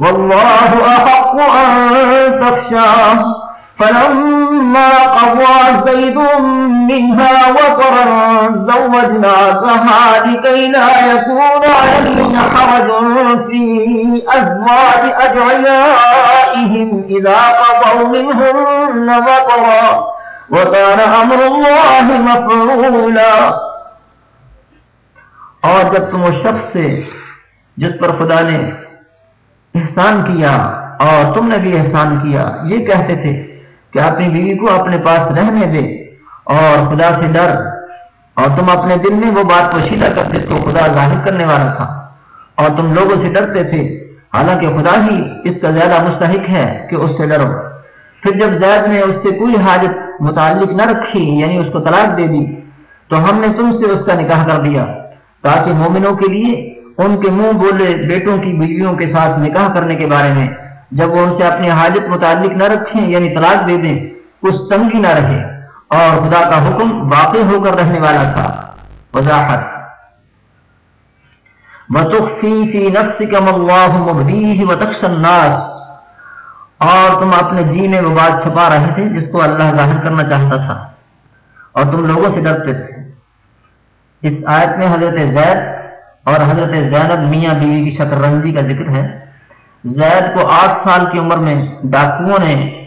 Speaker 1: والله أحق أن تخشاه فلما قضى زيد منها وطرا زوجناكها لكي لا يكون علينا حرج في أزواج أدعيائهم إذا قضوا منهن وطرا وكان أمر الله مفعولا.
Speaker 2: اور جب تم اس شخص سے، جس پر خدا نے احسان کیا اور تم نے بھی احسان کیا۔ یہ کہتے تھے کہ اپنی بیوی کو اپنے پاس رہنے دے اور خدا سے ڈر۔ اور تم اپنے دل میں وہ بات پوشیدہ کرتے تو خدا ظاہر کرنے والا تھا۔ اور تم لوگوں سے ڈرتے تھے۔ حالانکہ خدا ہی اس کا زیادہ مستحق ہے کہ اس سے ڈرو۔ پھر جب زید نے اس سے کوئی حاجت متعلق نہ رکھی یعنی اس کو طلاق دے دی، تو ہم نے تم سے اس کا نکاح کر دیا تاکہ مومنوں کے لیے ان کے منہ بولے بیٹوں کی بیویوں کے ساتھ نکاح کرنے کے بارے میں، جب وہ ان سے اپنی حاجت متعلق نہ رکھیں یعنی طلاق دے دیں، اس تنگی نہ رہے۔ اور خدا کا حکم واقع ہو کر رہنے والا تھا۔ وضاحت۔ اور تم اپنے جی میں وہ بات چھپا رہے تھے، جس کو اللہ ظاہر کرنا چاہتا تھا۔ اور تم لوگوں سے ڈرتے تھے۔ اس آیت میں حضرت زید اور حضرت زینب میاں بیوی کی شکر رنجی کا ذکر ہے۔ زید کو آٹھ سال کی عمر میں ڈاکوؤں نے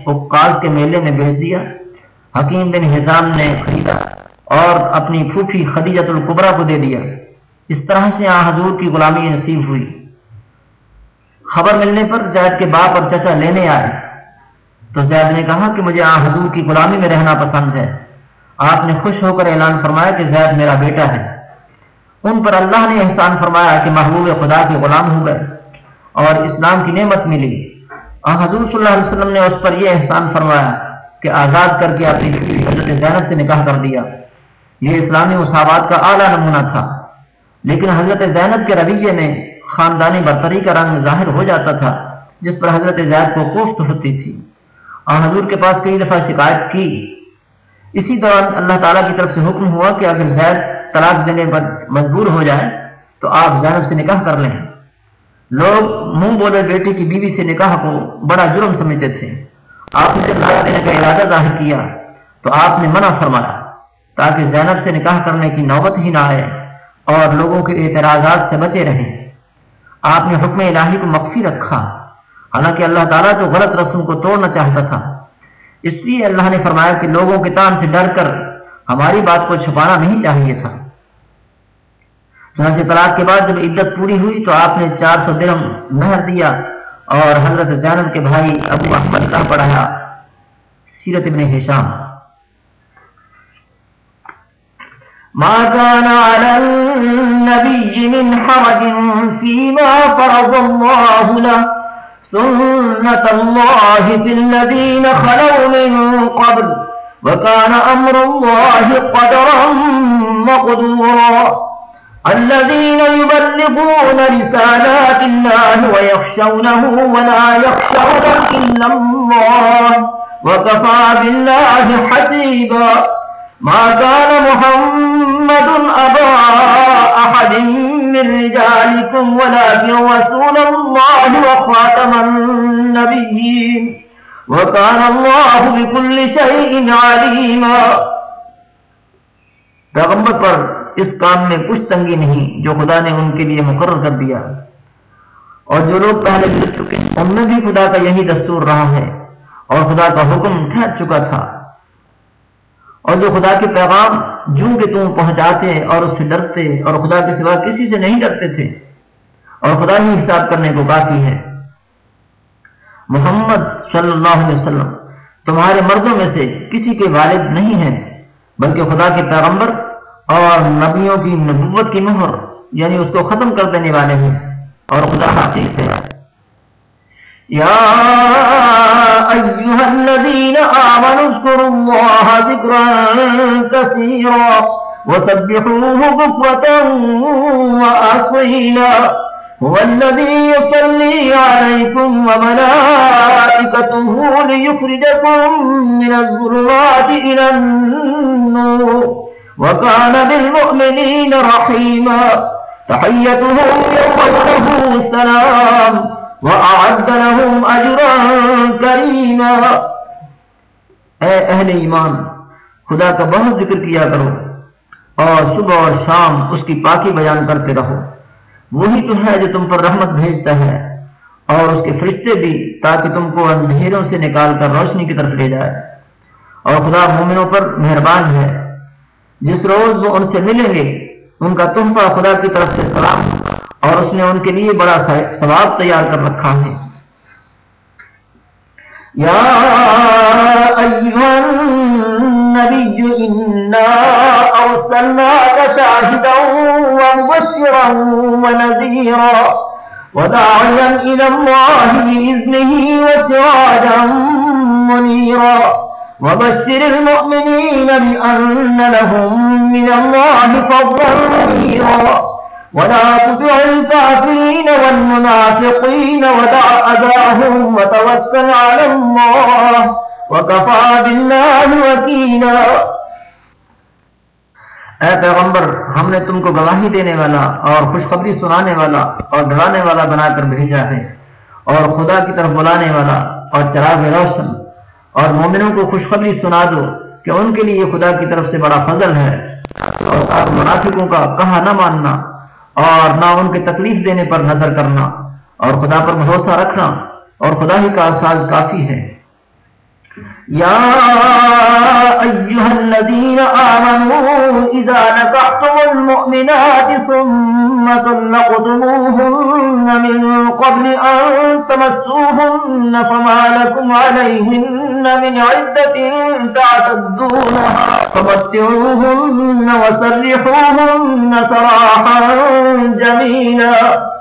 Speaker 2: کے میلے میں بھیج دیا۔ حکیم بن حزام نے خریدا اور اپنی پھوپھی خدیجت القبرا کو دے دیا۔ اس طرح سے آ حضور کی غلامی نصیب ہوئی۔ خبر ملنے پر زید کے باپ اور چچا لینے آئے۔ تو زید نے کہا کہ مجھے آ حضور کی غلامی میں رہنا پسند ہے۔ آپ نے خوش ہو کر اعلان فرمایا کہ زید میرا بیٹا ہے۔ ان پر اللہ نے احسان فرمایا کہ محبوب خدا کے غلام ہو گئے اور اسلام کی نعمت ملی۔ اور حضور صلی اللہ علیہ وسلم نے اس پر یہ احسان فرمایا کہ آزاد کر کے اپنی حضرت زینب سے نکاح کر دیا۔ یہ اسلامی مساوات کا اعلیٰ نمونہ تھا۔ لیکن حضرت زینب کے رویے میں خاندانی برتری کا رنگ ظاہر ہو جاتا تھا، جس پر حضرت زید کو کوفت ہوتی تھی۔ اور حضور کے پاس کئی دفعہ شکایت کی۔ اسی دوران اللہ تعالیٰ کی طرف سے حکم ہوا کہ اگر زید طلاق دینے پر مجبور ہو جائے تو آپ زینب سے نکاح کر لیں۔ لوگ منہ بولے بیٹے کی بیوی سے نکاح کو بڑا جرم سمجھتے تھے۔ آپ نے جب طلاق دینے کا ارادہ ظاہر کیا تو آپ نے منع فرمایا تاکہ زینب سے نکاح کرنے کی نوبت ہی نہ آئے اور لوگوں کے اعتراضات سے بچے رہیں۔ آپ نے حکم الہی کو مخفی رکھا۔ حالانکہ اللہ تعالیٰ جو غلط رسم کو توڑنا چاہتا تھا۔ اس لیے اللہ نے فرمایا کہ لوگوں کے تان سے ڈر کر ہماری بات کو چھپانا نہیں چاہیے تھا۔ چنانچہ طلاق کے بعد جب عدت پوری ہوئی تو آپ نے چار سو درم مہر دیا اور حضرت زینب کے بھائی ابو احمد کا پڑھایا سیرت ابن حشام۔
Speaker 1: ما كان على النبي من حرج فيما فرض الله له سنة الله في الذين خلوا من قبل، وكان أمر الله قدرا مقدورا۔ الذين يبلغون رسالات الله ويخشونه ولا يخشون إلا الله وكفى بالله حسيبا ما كان محمد أبا أحد من رجالكم ولكن رسول الله وخاتم النبيين وكان الله بكل شيء عليما
Speaker 2: پیغمبر پر اس کام میں کچھ تنگی نہیں جو خدا نے ان کے لیے مقرر کر دیا۔ اور جو لوگ پہلے گزر چکے ان میں بھی خدا کا یہی دستور رہا ہے اور خدا کا حکم ٹھہر چکا تھا۔ اور جو خدا کے پیغام جو کہ تم پہنچاتے اور اس سے ڈرتے اور خدا کے سوا کسی سے نہیں ڈرتے تھے، اور خدا ہی حساب کرنے کو کافی ہے۔ محمد صلی اللہ علیہ وسلم تمہارے مردوں میں سے کسی کے والد نہیں ہیں، بلکہ خدا کے پیغمبر اور نبیوں کی نبوت کی مہر یعنی اس کو ختم کر دینے والے ہیں، اور خدا حافظ ہے۔
Speaker 1: يا أيها الذين آمنوا اذكروا الله ذكرا كثيرا وسبحوه بكرة وأصيلا هو الذي يصلي عليكم وملائكته ليخرجكم من الظلمات إلى النور۔ وكان بالمؤمنين رحيما. تحيتهم يوم السلام وَأَعَدَّ لَهُمْ أَجْرًا كَرِيمًا.
Speaker 2: اے اہل ایمان، خدا کا بہت ذکر کیا کرو اور صبح اور شام اس کی پاکی بیان کرتے رہو۔ وہی تو ہے جو تم پر رحمت بھیجتا ہے اور اس کے فرشتے بھی تاکہ تم کو اندھیروں سے نکال کر روشنی کی طرف لے جائے۔ اور خدا مومنوں پر مہربان ہے۔ جس روز وہ ان سے ملیں گے، ان کا تحفہ خدا کی طرف سے سلام، اور اس نے ان کے لیے بڑا ثواب تیار کر رکھا ہے۔
Speaker 1: یا ایوہ النبی، انا ارسلناک شاہدا ومبشرا ونذیرا وداعیا الى اللہ بإذنه وسراجا منیرا۔ وبشر المؤمنین بأن لهم من الله فضلا كبيرا. ولا تطع الكافرين والمنافقين ودع أذاهم وتوكل على الله وكفى بالله وكيلا.
Speaker 2: اے پیغمبر، ہم نے تم کو گواہی دینے والا اور خوشخبری سنانے والا اور ڈرانے والا بنا کر بھیجا ہے اور خدا کی طرف بلانے والا اور چراغ روشن اور مومنوں کو خوشخبری سنا دو کہ ان کے لیے خدا کی طرف سے بڑا فضل ہے۔ اور منافقوں کا کہا نہ ماننا اور نہ ان کے تکلیف دینے پر نظر کرنا۔ اور خدا پر بھروسہ رکھنا اور خدا ہی کا ساز کافی ہے۔
Speaker 1: یا ایوہ الذین آمنوا اذا نکحتم المؤمنات ثم طلقتموهن من قبل ان تمسوهن فما لكم عليهن من عدة تعتدونها فمتعوهن وسرحوهن سراحا جميلا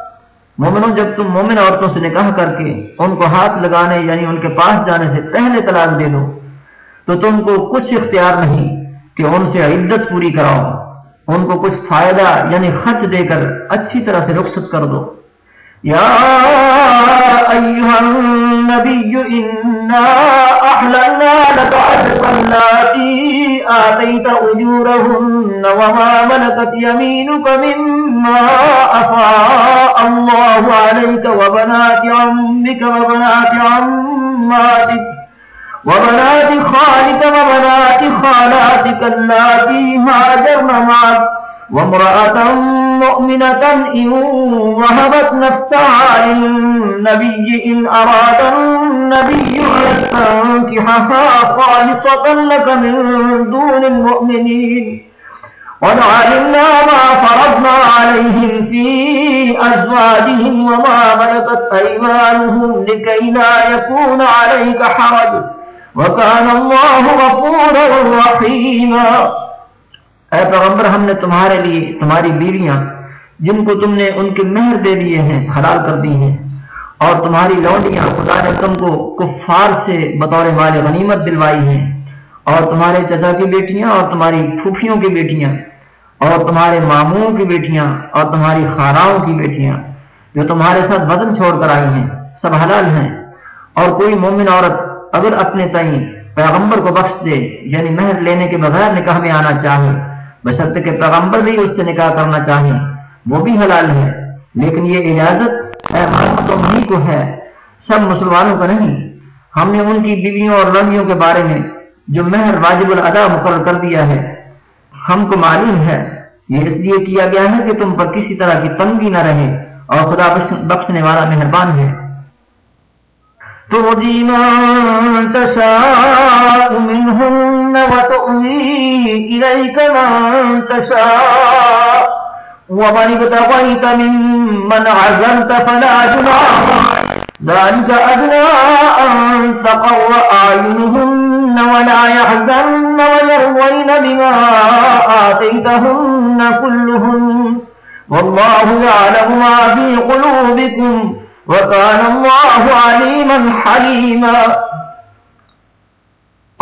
Speaker 2: مومنوں، جب تم مومن عورتوں سے نکاح کر کے ان کو ہاتھ لگانے یعنی ان کے پاس جانے سے پہلے طلاق دے دو، تو تم کو کچھ اختیار نہیں کہ ان سے عدت پوری کراؤ، ان کو کچھ فائدہ یعنی خرچ دے کر اچھی طرح سے رخصت کر دو۔
Speaker 1: يا أيها النبي إنا أحللنا لك آتيت أجورهن وما ملكت يمينك مما أفاء الله عليك وبنات عمك وبنات عماتك وبنات خالك وبنات خالاتك اللاتي هاجرن معك وامرأة مؤمنة إن وهبت نفسها للنبي إن أراد النبي أن تنكحها خالصة لك من دون المؤمنين. ما فرضنا عليهم في أزواجهم وما ملكت أيمانهم لكي لا يكون عليك حرج. وكان الله غفورا رحيما.
Speaker 2: اے پیغمبر، ہم نے تمہارے لیے تمہاری بیویاں، جن کو تم نے ان کے مہر دے دیے ہیں، حلال کر دی ہیں۔ اور تمہاری لونڈیاں خدا نے تم کو کفار سے بطور مال غنیمت دلوائی ہیں۔ اور تمہارے چچا کی بیٹیاں اور تمہاری پھوپھیوں کی بیٹیاں، اور تمہارے ماموں کی بیٹیاں، اور تمہاری خاراؤں کی بیٹیاں، جو تمہارے ساتھ وزن چھوڑ کر آئی ہیں، سب حلال ہیں۔ اور کوئی مومن عورت اگر اپنے تعین پیغمبر کو بخش دے یعنی مہر لینے کے بغیر نکاح میں آنا چاہے بشرط کے پیغمبر بھی اس سے نکاح کرنا چاہیں۔ وہ بھی حلال ہے، لیکن یہ اجازت اے کو ہے۔ سب مسلمانوں کا نہیں۔ ہم نے ان کی بیویوں اور لڑکیوں کے بارے میں جو مہر واجب الادا مقرر کر دیا ہے، ہم کو معلوم ہے۔ یہ اس لیے کیا گیا ہے کہ تم پر کسی طرح کی تنگی نہ رہے اور خدا بخشنے والا مہربان ہے۔
Speaker 1: ترجي من تشاء وتؤوي إليك من تشاء. ومن ابتغيت ممن عزلت فلا جناح ذلك أدنى أن تقر أعينهن ولا يحزن ويروين بما آتيتهن كلهن. والله يعلم ما في قلوبكم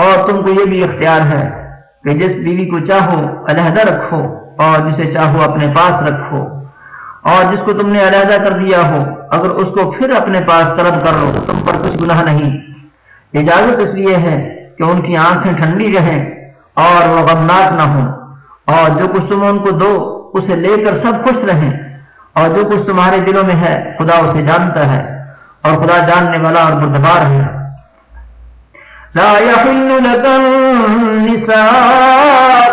Speaker 2: اور تم کو یہ بھی اختیار ہے کہ جس بیوی کو چاہو علیحدہ رکھو اور جسے چاہو اپنے پاس رکھو اور جس کو تم نے علیحدہ کر دیا ہو، اگر اس کو پھر اپنے پاس طلب کر لو تم پر کچھ گناہ نہیں۔ اجازت اس لیے ہے کہ ان کی آنکھیں ٹھنڈی رہیں اور وہ غمناک نہ ہوں۔ اور جو کچھ تم ان کو دو، اسے لے کر سب خوش رہیں۔ اور جو کچھ تمہارے دلوں میں ہے، خدا اسے جانتا ہے اور خدا جاننے والا اور بردبار ہے۔
Speaker 1: لا يحل لك النساء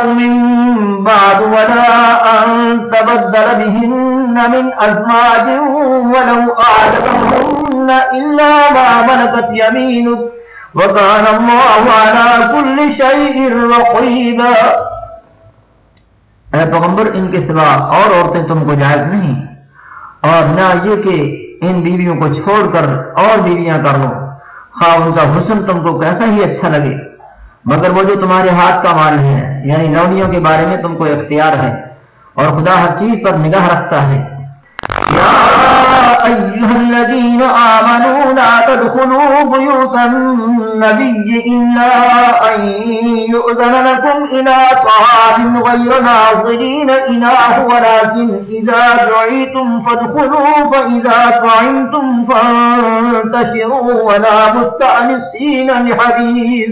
Speaker 1: من بعد ولا أن تبدل بهن من أزماج ولو أعجبهن إلا ما ملكت يمينك. وكان الله على كل شيء رقيبا.
Speaker 2: اے پیغمبر، ان کے سوا اور عورتیں تم کو جائز نہیں۔ اور نہ یہ کہ ان بیویوں کو چھوڑ کر اور بیویاں کر لو۔ خواہ ان کا حسن تم کو کیسا ہی اچھا لگے۔ مگر وہ جو تمہارے ہاتھ کا مال ہے یعنی لونیوں کے بارے میں تم کو اختیار ہے اور خدا ہر چیز پر نگاہ رکھتا ہے۔
Speaker 1: أيها الذين آمنوا لا تدخلوا بيوت النبي إلا أن يؤذن لكم إلى طعام غير ناظرين إله ولكن إذا دعيتم فادخلوا، فإذا طعمتم فانتشروا ولا مستأنسين لحديث.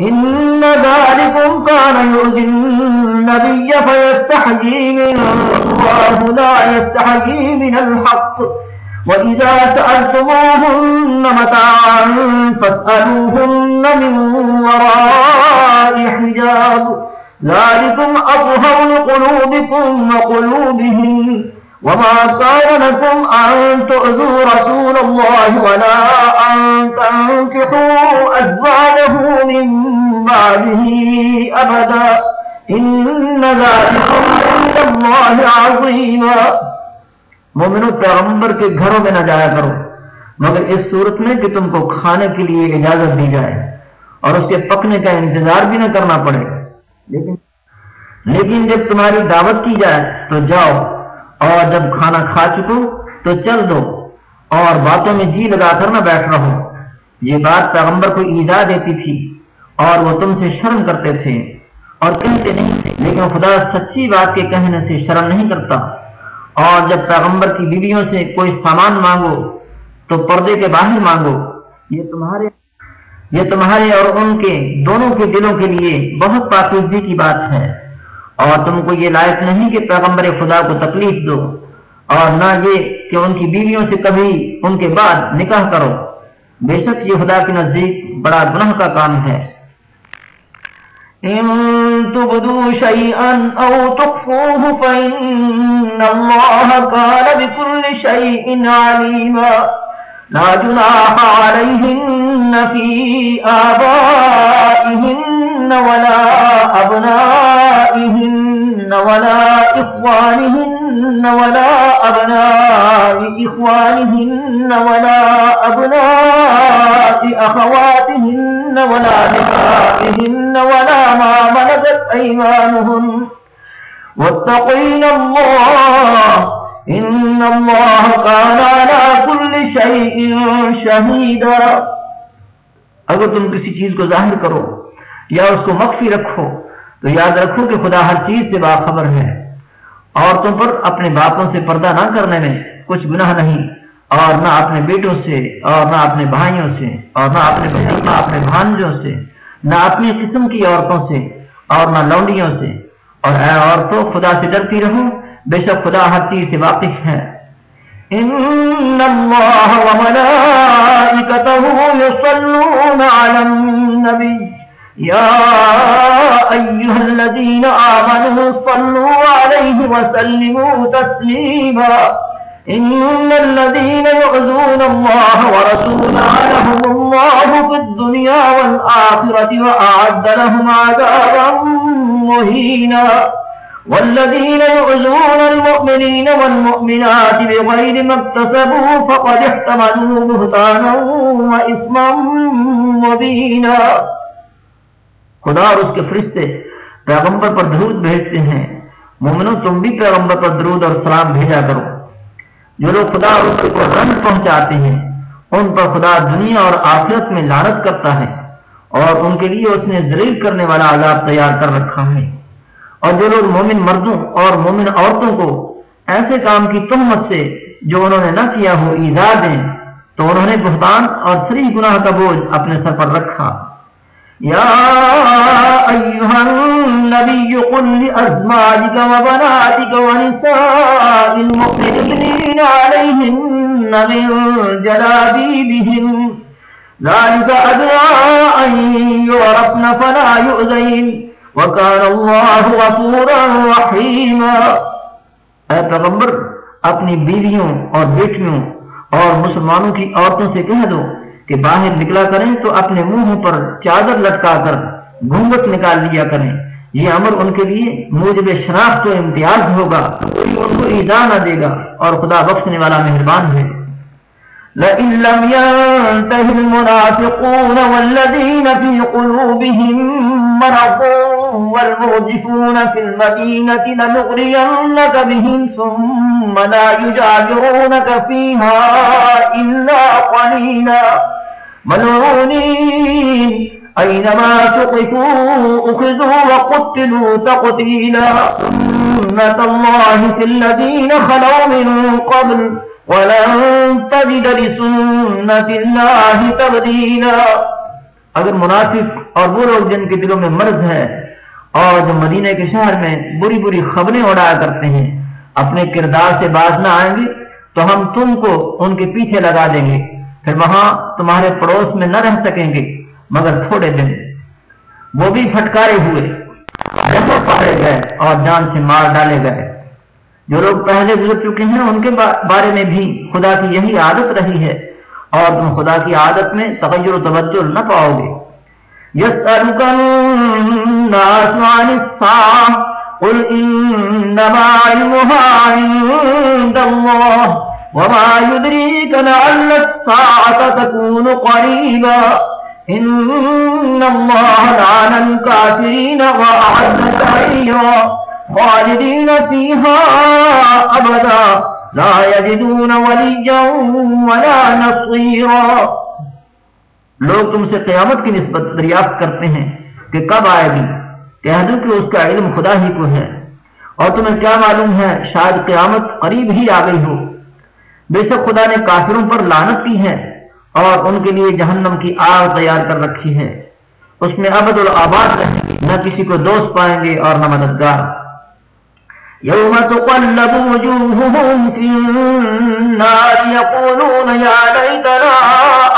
Speaker 1: إن ذلكم كان يؤذي النبي فيستحيي من الله لا يستحيي من الحق وإذا سألتموهن متاعا فاسألوهن من وراء حجاب ذلكم أطهر لقلوبكم وقلوبهم وما كان لكم أن تؤذوا رسول الله ولا أن تنكحوا أزواجه من بعده أبدا إن ذلك عند الله عظيما
Speaker 2: مومنو پیغمبر کے گھروں میں نہ جایا کرو، مگر اس صورت میں کہ تم کو کھانے کے لیے اجازت دی جائے اور اس کے پکنے کا انتظار بھی نہ کرنا پڑے۔ لیکن لیکن جب تمہاری دعوت کی جائے تو جاؤ، اور جب کھانا کھا چکو تو چل دو، اور باتوں میں جی لگا کر نہ بیٹھ رہو۔ یہ بات پیغمبر کو ایجا دیتی تھی اور وہ تم سے شرم کرتے تھے۔ اور کہتے نہیں تھے لیکن خدا سچی بات کے کہنے سے شرم نہیں کرتا۔ اور جب پیغمبر کی بیویوں سے کوئی سامان مانگو، تو پردے کے باہر مانگو۔ یہ تمہارے یہ تمہارے اور ان کے دونوں کے دلوں کے لیے بہت پاکیزگی کی بات ہے۔ اور تم کو یہ لائق نہیں کہ پیغمبر خدا کو تکلیف دو۔ اور نہ یہ کہ ان کی بیویوں سے کبھی ان کے بعد نکاح کرو۔ بے شک یہ خدا کے نزدیک بڑا گناہ کا کام ہے۔
Speaker 1: إن تبدوا شيئا أو تخفوه فإن الله كان بكل شيء عليما. لا جناح عليهن في آبائهن ولا أبنائهن ولا إخوانهن ولا أبناء إخوانهن ولا أبناء أخواتهن ولا نسائهن ولا ما ملكت أيمانهن واتقين الله ان اللہ كان على كل شيء شهيدا۔
Speaker 2: اگر تم کسی چیز کو ظاہر کرو یا اس کو مخفی رکھو، تو یاد رکھو کہ خدا ہر چیز سے باخبر ہے اور تم پر اپنے باپوں سے پردہ نہ کرنے میں کچھ گناہ نہیں۔ اور نہ اپنے بیٹوں سے، اور نہ اپنے بھائیوں سے، اور نہ اپنے نہ اپنے بھانجوں سے، نہ اپنی قسم کی عورتوں سے، اور نہ لونڈیوں سے۔ اور اے عورتوں، خدا سے ڈرتی رہو، بے شک خدا ہر چیز سے واقف ہے۔
Speaker 1: ان اللہ وملائکته يصلون على النبي يا ايها الذين امنوا صلوا عليه وسلموا تسليما ان الذين يؤذون الله ورسوله لهم الله في الدنيا والاخره واعد لهم عذابا مهينا. والذين يعزون المؤمنين والمؤمنات بغير ما اكتسبوا فقد احتملوا بهتانا وإثما مبينا.
Speaker 2: خدا اور اس کے فرشتے پیغمبر پر درود بھیجتے ہیں۔ مومنوں، تم بھی پیغمبر پر درود اور سلام بھیجا کرو۔ جو لوگ خدا اور اس کو رنگ پہنچاتے ہیں، ان پر خدا دنیا اور آخرت میں لانت کرتا ہے اور ان کے لیے اس نے ذلیل کرنے والا عذاب تیار کر رکھا ہے۔ اور جو لوگ مومن مردوں اور مومن عورتوں کو ایسے کام کی تہمت سے جو انہوں نے نہ کیا ہو ایزا دیں، تو انہوں نے بہتان اور سری گناہ کا بوجھ اپنے سر پر رکھا۔
Speaker 1: یا ایوہا النبی قل لأزماجک وبناتک ونساء المؤمنین علیہن من جلابیبہن ذالک ادعا ان یورفن فلا یؤذین وَكَانَ اللَّهُ غَفُورًا رَحِيمًا.
Speaker 2: اے پیغمبر، اپنی بیویوں اور بیٹیوں اور مسلمانوں کی عورتوں سے کہہ دو کہ باہر نکلا کریں تو اپنے منہ پر چادر لٹکا کر گھونگٹ نکال لیا کریں۔ یہ امر ان کے لیے موجب شناخت و امتیاز ہوگا ان کو ایزا نہ دے گا اور خدا بخشنے والا مہربان ہے۔
Speaker 1: لئن لم ينته المنافقون والذين في قلوبهم مرض والمرجفون في المدينة لنغرينك بهم ثم لا يجاجرونك فيها إلا قليلا. ملعونين، أينما تقفوا أخذوا وقتلوا تقتيلا. سنة الله في الذين خلوا من قبل ولن تجد لسنة الله تبديلا.
Speaker 2: اگر منافق اور وہ لوگ جن کے دلوں میں مرض ہے اور جو مدینہ کے شہر میں بری بری خبریں اڑایا کرتے ہیں، اپنے کردار سے باز نہ آئیں گے تو ہم تم کو ان کے پیچھے لگا دیں گے۔ پھر وہاں تمہارے پڑوس میں نہ رہ سکیں گے، مگر تھوڑے دن وہ بھی پھٹکارے ہوئے۔ پکڑے گئے اور جان سے مار ڈالے گئے۔ جو لوگ پہلے گزر چکے ہیں، ان کے بارے میں بھی خدا کی یہی عادت رہی ہے۔ اور تم خدا کی عادت میں تغیر و توجہ نہ پاؤ گے۔
Speaker 1: قل انما علمها عند الله، وما يدريك لعل الساعة تكون قريبا. ان الله لعن الكافرين وأعد سعيرا. لا یجدون ولیا ولا نصیرا
Speaker 2: لوگ تم سے قیامت کی نسبت دریافت کرتے ہیں کہ کب آئے گی کہہ دوں کہ اس کا علم خدا ہی کو ہے۔ اور تمہیں کیا معلوم ہے، شاید قیامت قریب ہی آ گئی ہو۔ بے شک خدا نے کافروں پر لانت کی ہے اور ان کے لیے جہنم کی آگ تیار کر رکھی ہے۔ اس میں ابد الآباد رہیں گے، نہ کسی کو دوست پائیں گے اور نہ مددگار۔
Speaker 1: يوم تقلب وجوههم في النار يقولون يا ليتنا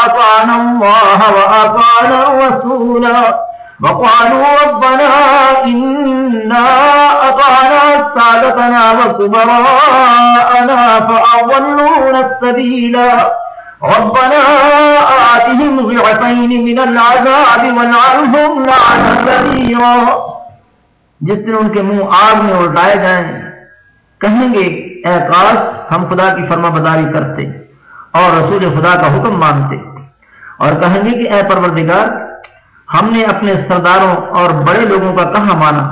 Speaker 1: أطعنا الله وأطعنا رسولا وقالوا ربنا إنا أطعنا سادتنا وكبراءنا فأضلون السبيلا ربنا آتهم ضعفين من العذاب والعنهم لعنا كبيرا
Speaker 2: جس دن ان کے منہ آگ میں الٹائے جائیں، کہیں گے، اے کاش ہم خدا کی فرما بداری کرتے اور رسول خدا کا حکم مانتے اور کہیں گے کہ، اے پروردگار، ہم نے اپنے سرداروں اور بڑے لوگوں کا کہاں مانا؟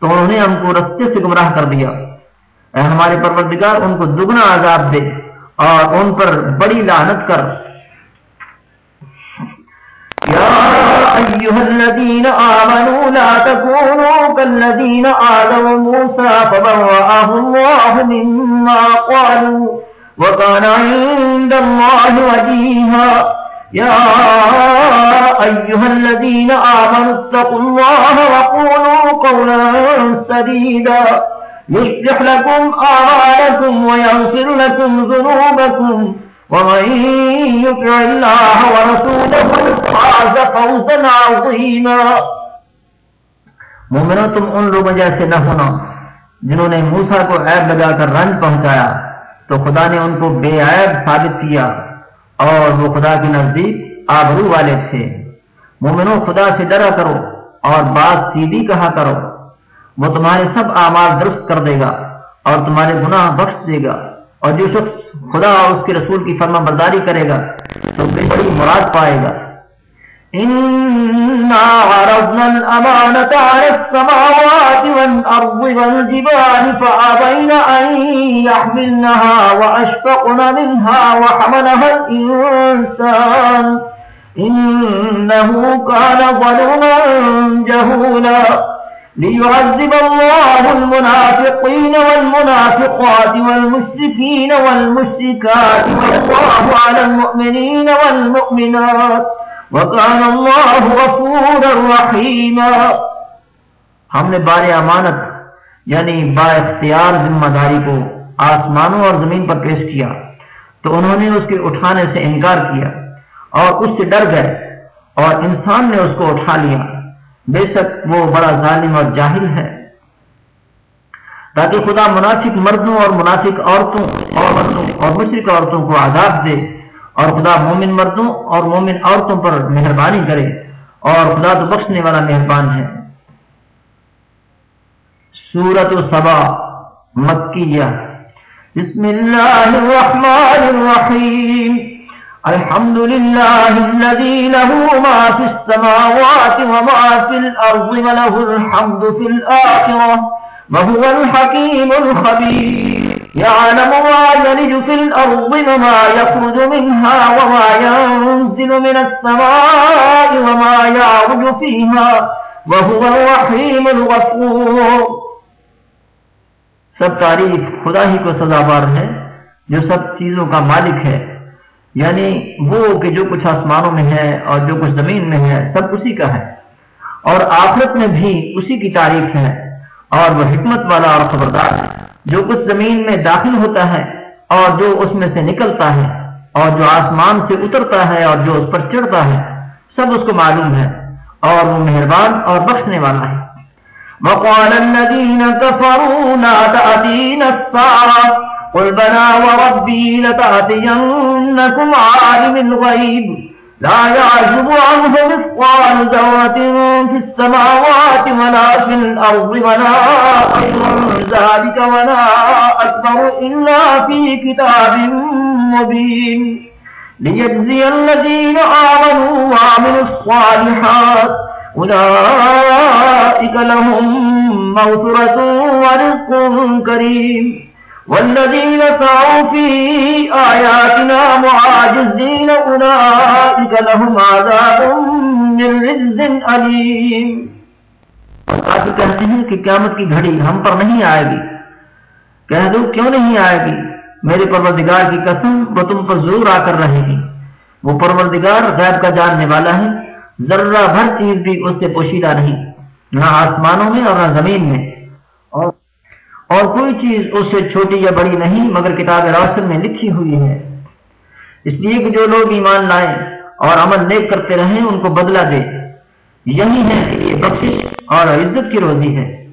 Speaker 2: تو انہوں نے ہم کو رستے سے گمراہ کر دیا۔ اے ہمارے پروردگار، ان کو دگنا عذاب دے اور ان پر بڑی لعنت کر۔
Speaker 1: يا أيها الذين آمنوا لا تكونوا كالذين آذوا موسى فبرأه الله مما قالوا وكان عند الله وجيها. يا أيها الذين آمنوا اتقوا الله وقولوا قولا سديدا. يصلح لكم آمالكم ويغفر لكم ذنوبكم. ومن يطع الله ورسوله فاز فوزا عظيما.
Speaker 2: تم ان لوگوں جیسے نہ ہونا جنہوں نے موسا کو عیب لگا کر رنج پہنچایا، تو خدا نے ان کو بے عیب ثابت کیا اور وہ خدا کے نزدیک آبرو والے تھے۔ مومنو خدا سے ڈرا کرو اور بات سیدھی کہا کرو، وہ تمہارے سب اعمال درست کر دے گا اور تمہارے گناہ بخش دے گا۔ اور جو شخص خدا اور اس کے رسول کی فرما برداری کرے گا، تو بے بڑی مراد پائے گا۔
Speaker 1: إنا عرضنا الأمانة على السماوات والأرض والجبال فأبين أن يحملنها وأشفقن منها وحملها الإنسان إنه كان ظلما جهولا ليعذب الله المنافقين والمنافقات والمشركين والمشركات والله على المؤمنين والمؤمنات وكان الله غفورا رحيما
Speaker 2: ہم نے بار امانت یعنی با اختیار ذمہ داری کو آسمانوں اور زمین پر پیش کیا تو انہوں نے اس کے اٹھانے سے انکار کیا اور اس سے ڈر گئے اور انسان نے اس کو اٹھا لیا بے شک وہ بڑا ظالم اور جاہل ہے۔ تاکہ خدا منافق مردوں اور منافق عورتوں اور مردوں اور مشرق عورتوں کو عذاب دے اور خدا مومن مردوں اور مومن عورتوں پر مہربانی کرے اور خدا تو بخشنے والا مہربان ہے۔ سورت الصبا مکیہ۔
Speaker 1: بسم اللہ الرحمن الرحیم۔ الحمد لله الذي له ما في السماوات وما في الأرض وله الحمد في الآخرة وهو الحكيم الخبير يعلم ما يلج في الأرض وما يخرج منها وما ينزل من السماء وما يعرج فيها وهو الرحيم الغفور.
Speaker 2: سب تعریف خدا ہی کو سزاوار ہے، جو سب چیزوں کا مالک ہے یعنی وہ کہ جو کچھ آسمانوں میں ہے اور جو کچھ زمین میں ہے، سب اسی کا ہے۔ اور آخرت میں بھی اسی کی تعریف ہے اور وہ حکمت والا اور خبردار ہے۔ جو کچھ زمین میں داخل ہوتا ہے اور جو اس میں سے نکلتا ہے اور جو آسمان سے اترتا ہے اور جو اس پر چڑھتا ہے، سب اس کو معلوم ہے اور وہ مہربان اور بخشنے والا ہے۔
Speaker 1: وقال الذين كفروا لا تأتينا قل بلى وربي لتأتينكم عالم الغيب لا يعجب عنه مثقال ذرة في السماوات ولا في الأرض ولا أكبر ذلك ولا أكبر إلا في كتاب مبين ليجزي الذين آمنوا وعملوا الصالحات أولئك لهم مغفرة ورزق كريم والذين سعوا في آياتنا معاجزين أولئك لهم عذاب من رجز أليم
Speaker 2: اور کافی کہتے ہیں کہ قیامت کی گھڑی ہم پر نہیں آئے گی۔ کہہ دو، کیوں نہیں آئے گی؟ میرے پروردگار کی قسم، وہ تم پر ضرور آ کر رہے گی۔ وہ پروردگار غیب کا جاننے والا ہے۔ ذرہ بھر چیز بھی اس سے پوشیدہ نہیں، نہ آسمانوں میں اور نہ زمین میں۔ اور اور کوئی چیز اس سے چھوٹی یا بڑی نہیں، مگر کتاب روشن میں لکھی ہوئی ہے۔ اس لیے کہ جو لوگ ایمان لائیں اور عمل نیک کرتے رہیں، ان کو بدلہ دے۔ یہی ہے کہ یہ بخشش اور عزت کی روزی ہے۔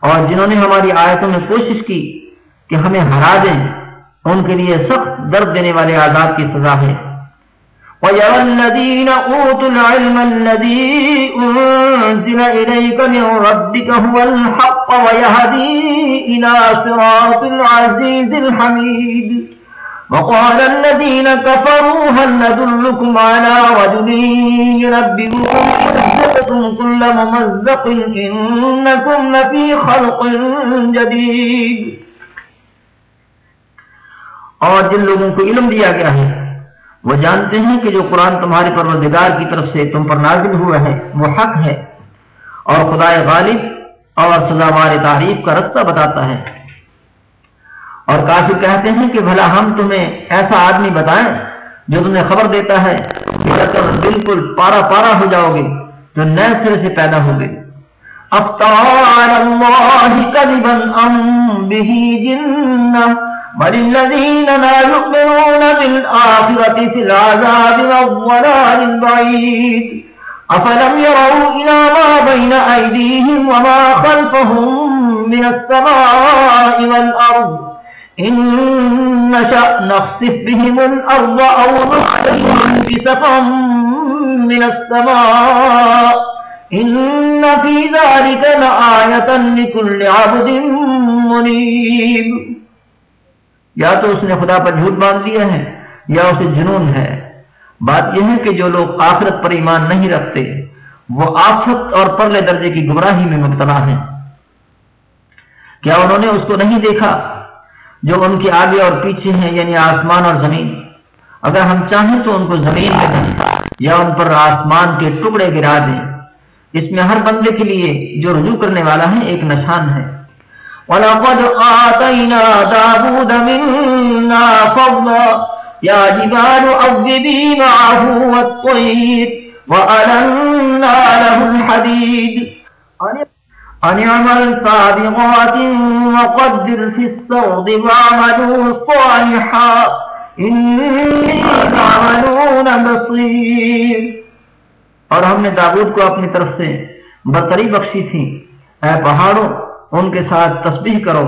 Speaker 2: اور جنہوں نے ہماری آیتوں میں کوشش کی کہ ہمیں ہرا دیں، ان کے لیے سخت درد دینے والے آزاد کی سزا ہے۔
Speaker 1: وَيَرَى الَّذِينَ أُوتُوا الْعِلْمَ الَّذِي أُنزِلَ إِلَيْكَ مِنْ رَبِّكَ هُوَ الْحَقَّ وَيَهْدِي إِلَى صِرَاطِ الْعَزِيزِ الْحَمِيدِ وقال الذين كفروا هل ندلكم على رجل ينبئكم مزقتم كل ممزق إنكم لفي خلق جديد
Speaker 2: اور جن لوگوں کو علم دیا گیا ہے وہ جانتے ہیں کہ جو قرآن تمہارے پروردگار کی طرف سے تم پر نازل ہوا ہے، وہ حق ہے۔ اور خدا غالب اور سزا مار تعریف کا رستہ بتاتا ہے۔ اور کافی کہتے ہیں کہ بھلا ہم تمہیں ایسا آدمی بتائیں جو تمہیں خبر دیتا ہے کہ تم بالکل پارا پارا ہو جاؤ گے، جو نئے سرے سے پیدا ہو گئے اب
Speaker 1: أفتعال الله كذبا أم به جنة بل الذين لا يؤمنون بالآخرة في العذاب والضلال البعيد. أفلم يروا إلى ما بين أيديهم وما خلفهم من السماء والأرض؟ إن نشأ نخسف بهم الأرض أو نحسهم بسفا من السماء. إن في ذلك لآية لكل عبد منيب.
Speaker 2: یا تو اس نے خدا پر جھوٹ باندھ دیا ہے یا اسے جنون ہے۔ بات یہ ہے کہ جو لوگ آخرت پر ایمان نہیں رکھتے، وہ آفت اور پرلے درجے کی گمراہی میں مبتلا ہیں۔ کیا انہوں نے اس کو نہیں دیکھا جو ان کے آگے اور پیچھے ہیں یعنی آسمان اور زمین؟ اگر ہم چاہیں تو ان کو زمین میں دیں یا ان پر آسمان کے ٹکڑے گرا دیں۔ اس میں ہر بندے کے لیے جو رجوع کرنے والا ہے، ایک نشان ہے۔
Speaker 1: وَلَقَدْ آتَيْنَا دَاوُودَ مِنَّا فَضْلًا. يَا جِبَالُ أَوِّبِي مَعَهُ وَالطَّيْرَ وَأَلَنَّا لَهُ الْحَدِيدَ. أن يعمل سابقات وقدر في السرد وعملوا صالحا. إني تعملون بصير.
Speaker 2: اور ہم نے داود کو اپنی طرف سے برتری بخشی تھی. اے پہاڑوں ان کے ساتھ تسبیح کرو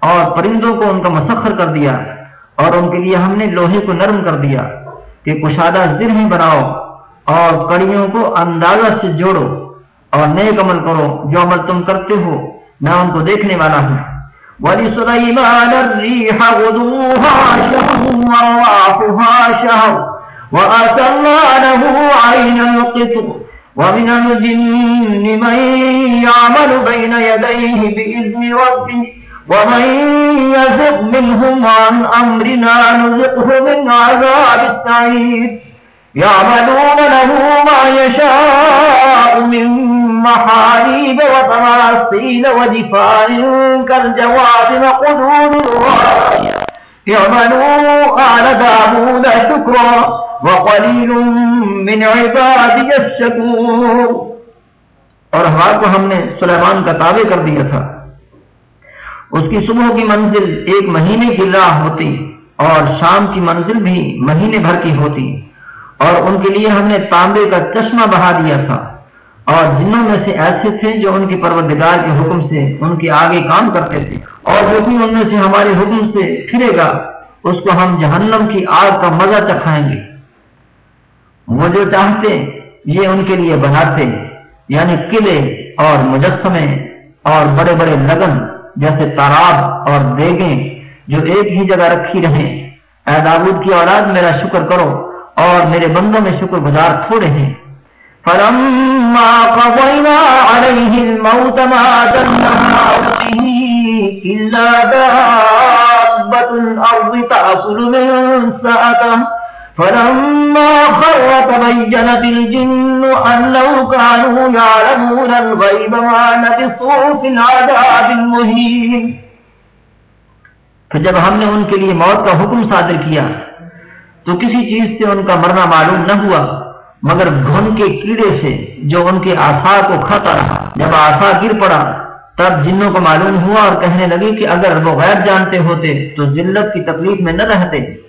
Speaker 2: اور پرندوں کو ان کا مسخر کر دیا اور ان کے لیے ہم نے لوہے کو نرم کر دیا کہ کشادہ ذرہ بناؤ اور کڑیوں کو اندازہ سے جوڑو اور نیک عمل کرو جو عمل تم کرتے ہو، میں ان کو دیکھنے والا ہوں۔
Speaker 1: وَلِسُلَيْمَانَ الرِّيحَ غُدُوهَا شَهْرٌ وَرَوَاحُهَا شَهْرٌ وَأَسَلَّا لَهُ عَيْنَ الْقِطْرِ وَمِنَ الْجِنِّ مَنْ يَعْمَلُ بَيْنَ يَدَيْهِ بِإِذْنِ رَبِّهِ وَمَنْ يَزِغْ مِنْهُمْ عَنْ أَمْرِنَا نُزِقْهُ مِنْ عَذَابِ السَّعِيرِ يعملون له ما يشاء من محاريب وتماثيل ودفان كالجواب وقدور الرائع يعملوا آل داود شكرا وقليل من عبادي الشكور
Speaker 2: اور ہوا کو ہم نے سلیمان کا تابع کر دیا تھا۔ اس کی صبح کی منزل ایک مہینے کی راہ ہوتی اور شام کی منزل بھی مہینے بھر کی ہوتی۔ اور ان کے لیے ہم نے تانبے کا چشمہ بہا دیا تھا۔ اور جنوں میں سے ایسے تھے جو ان کے پروردگار کے حکم سے ان کے آگے کام کرتے تھے۔ اور جو بھی ان میں سے ہمارے حکم سے پھرے گا، اس کو ہم جہنم کی آگ کا مزہ چکھائیں گے۔ وہ جو چاہتے، یہ ان کے لیے بناتے یعنی قلعے اور مجسمے اور بڑے بڑے لگن جیسے تاراب اور دیگیں جو ایک ہی جگہ رکھی رہیں۔ اے داود کی اولاد، میرا شکر کرو اور میرے بندوں میں شکر گزار تھوڑے ہیں۔
Speaker 1: فلما قضينا عليه الموت ما به إلا دابة الأرض تأكل من سأته فلما خر تبينت الجن أن لو كانوا يعلمون الغيب ما لبثوا في العذاب المهين۔
Speaker 2: پھر جب ہم نے ان کے لیے موت کا حکم صادر کیا، تو کسی چیز سے ان کا مرنا معلوم نہ ہوا، مگر گھن کے کیڑے سے جو ان کے آسا کو کھاتا رہا۔ جب آسا گر پڑا، تب جنوں کو معلوم ہوا اور کہنے لگے کہ اگر وہ غیر جانتے ہوتے، تو ذلت کی تکلیف میں نہ رہتے۔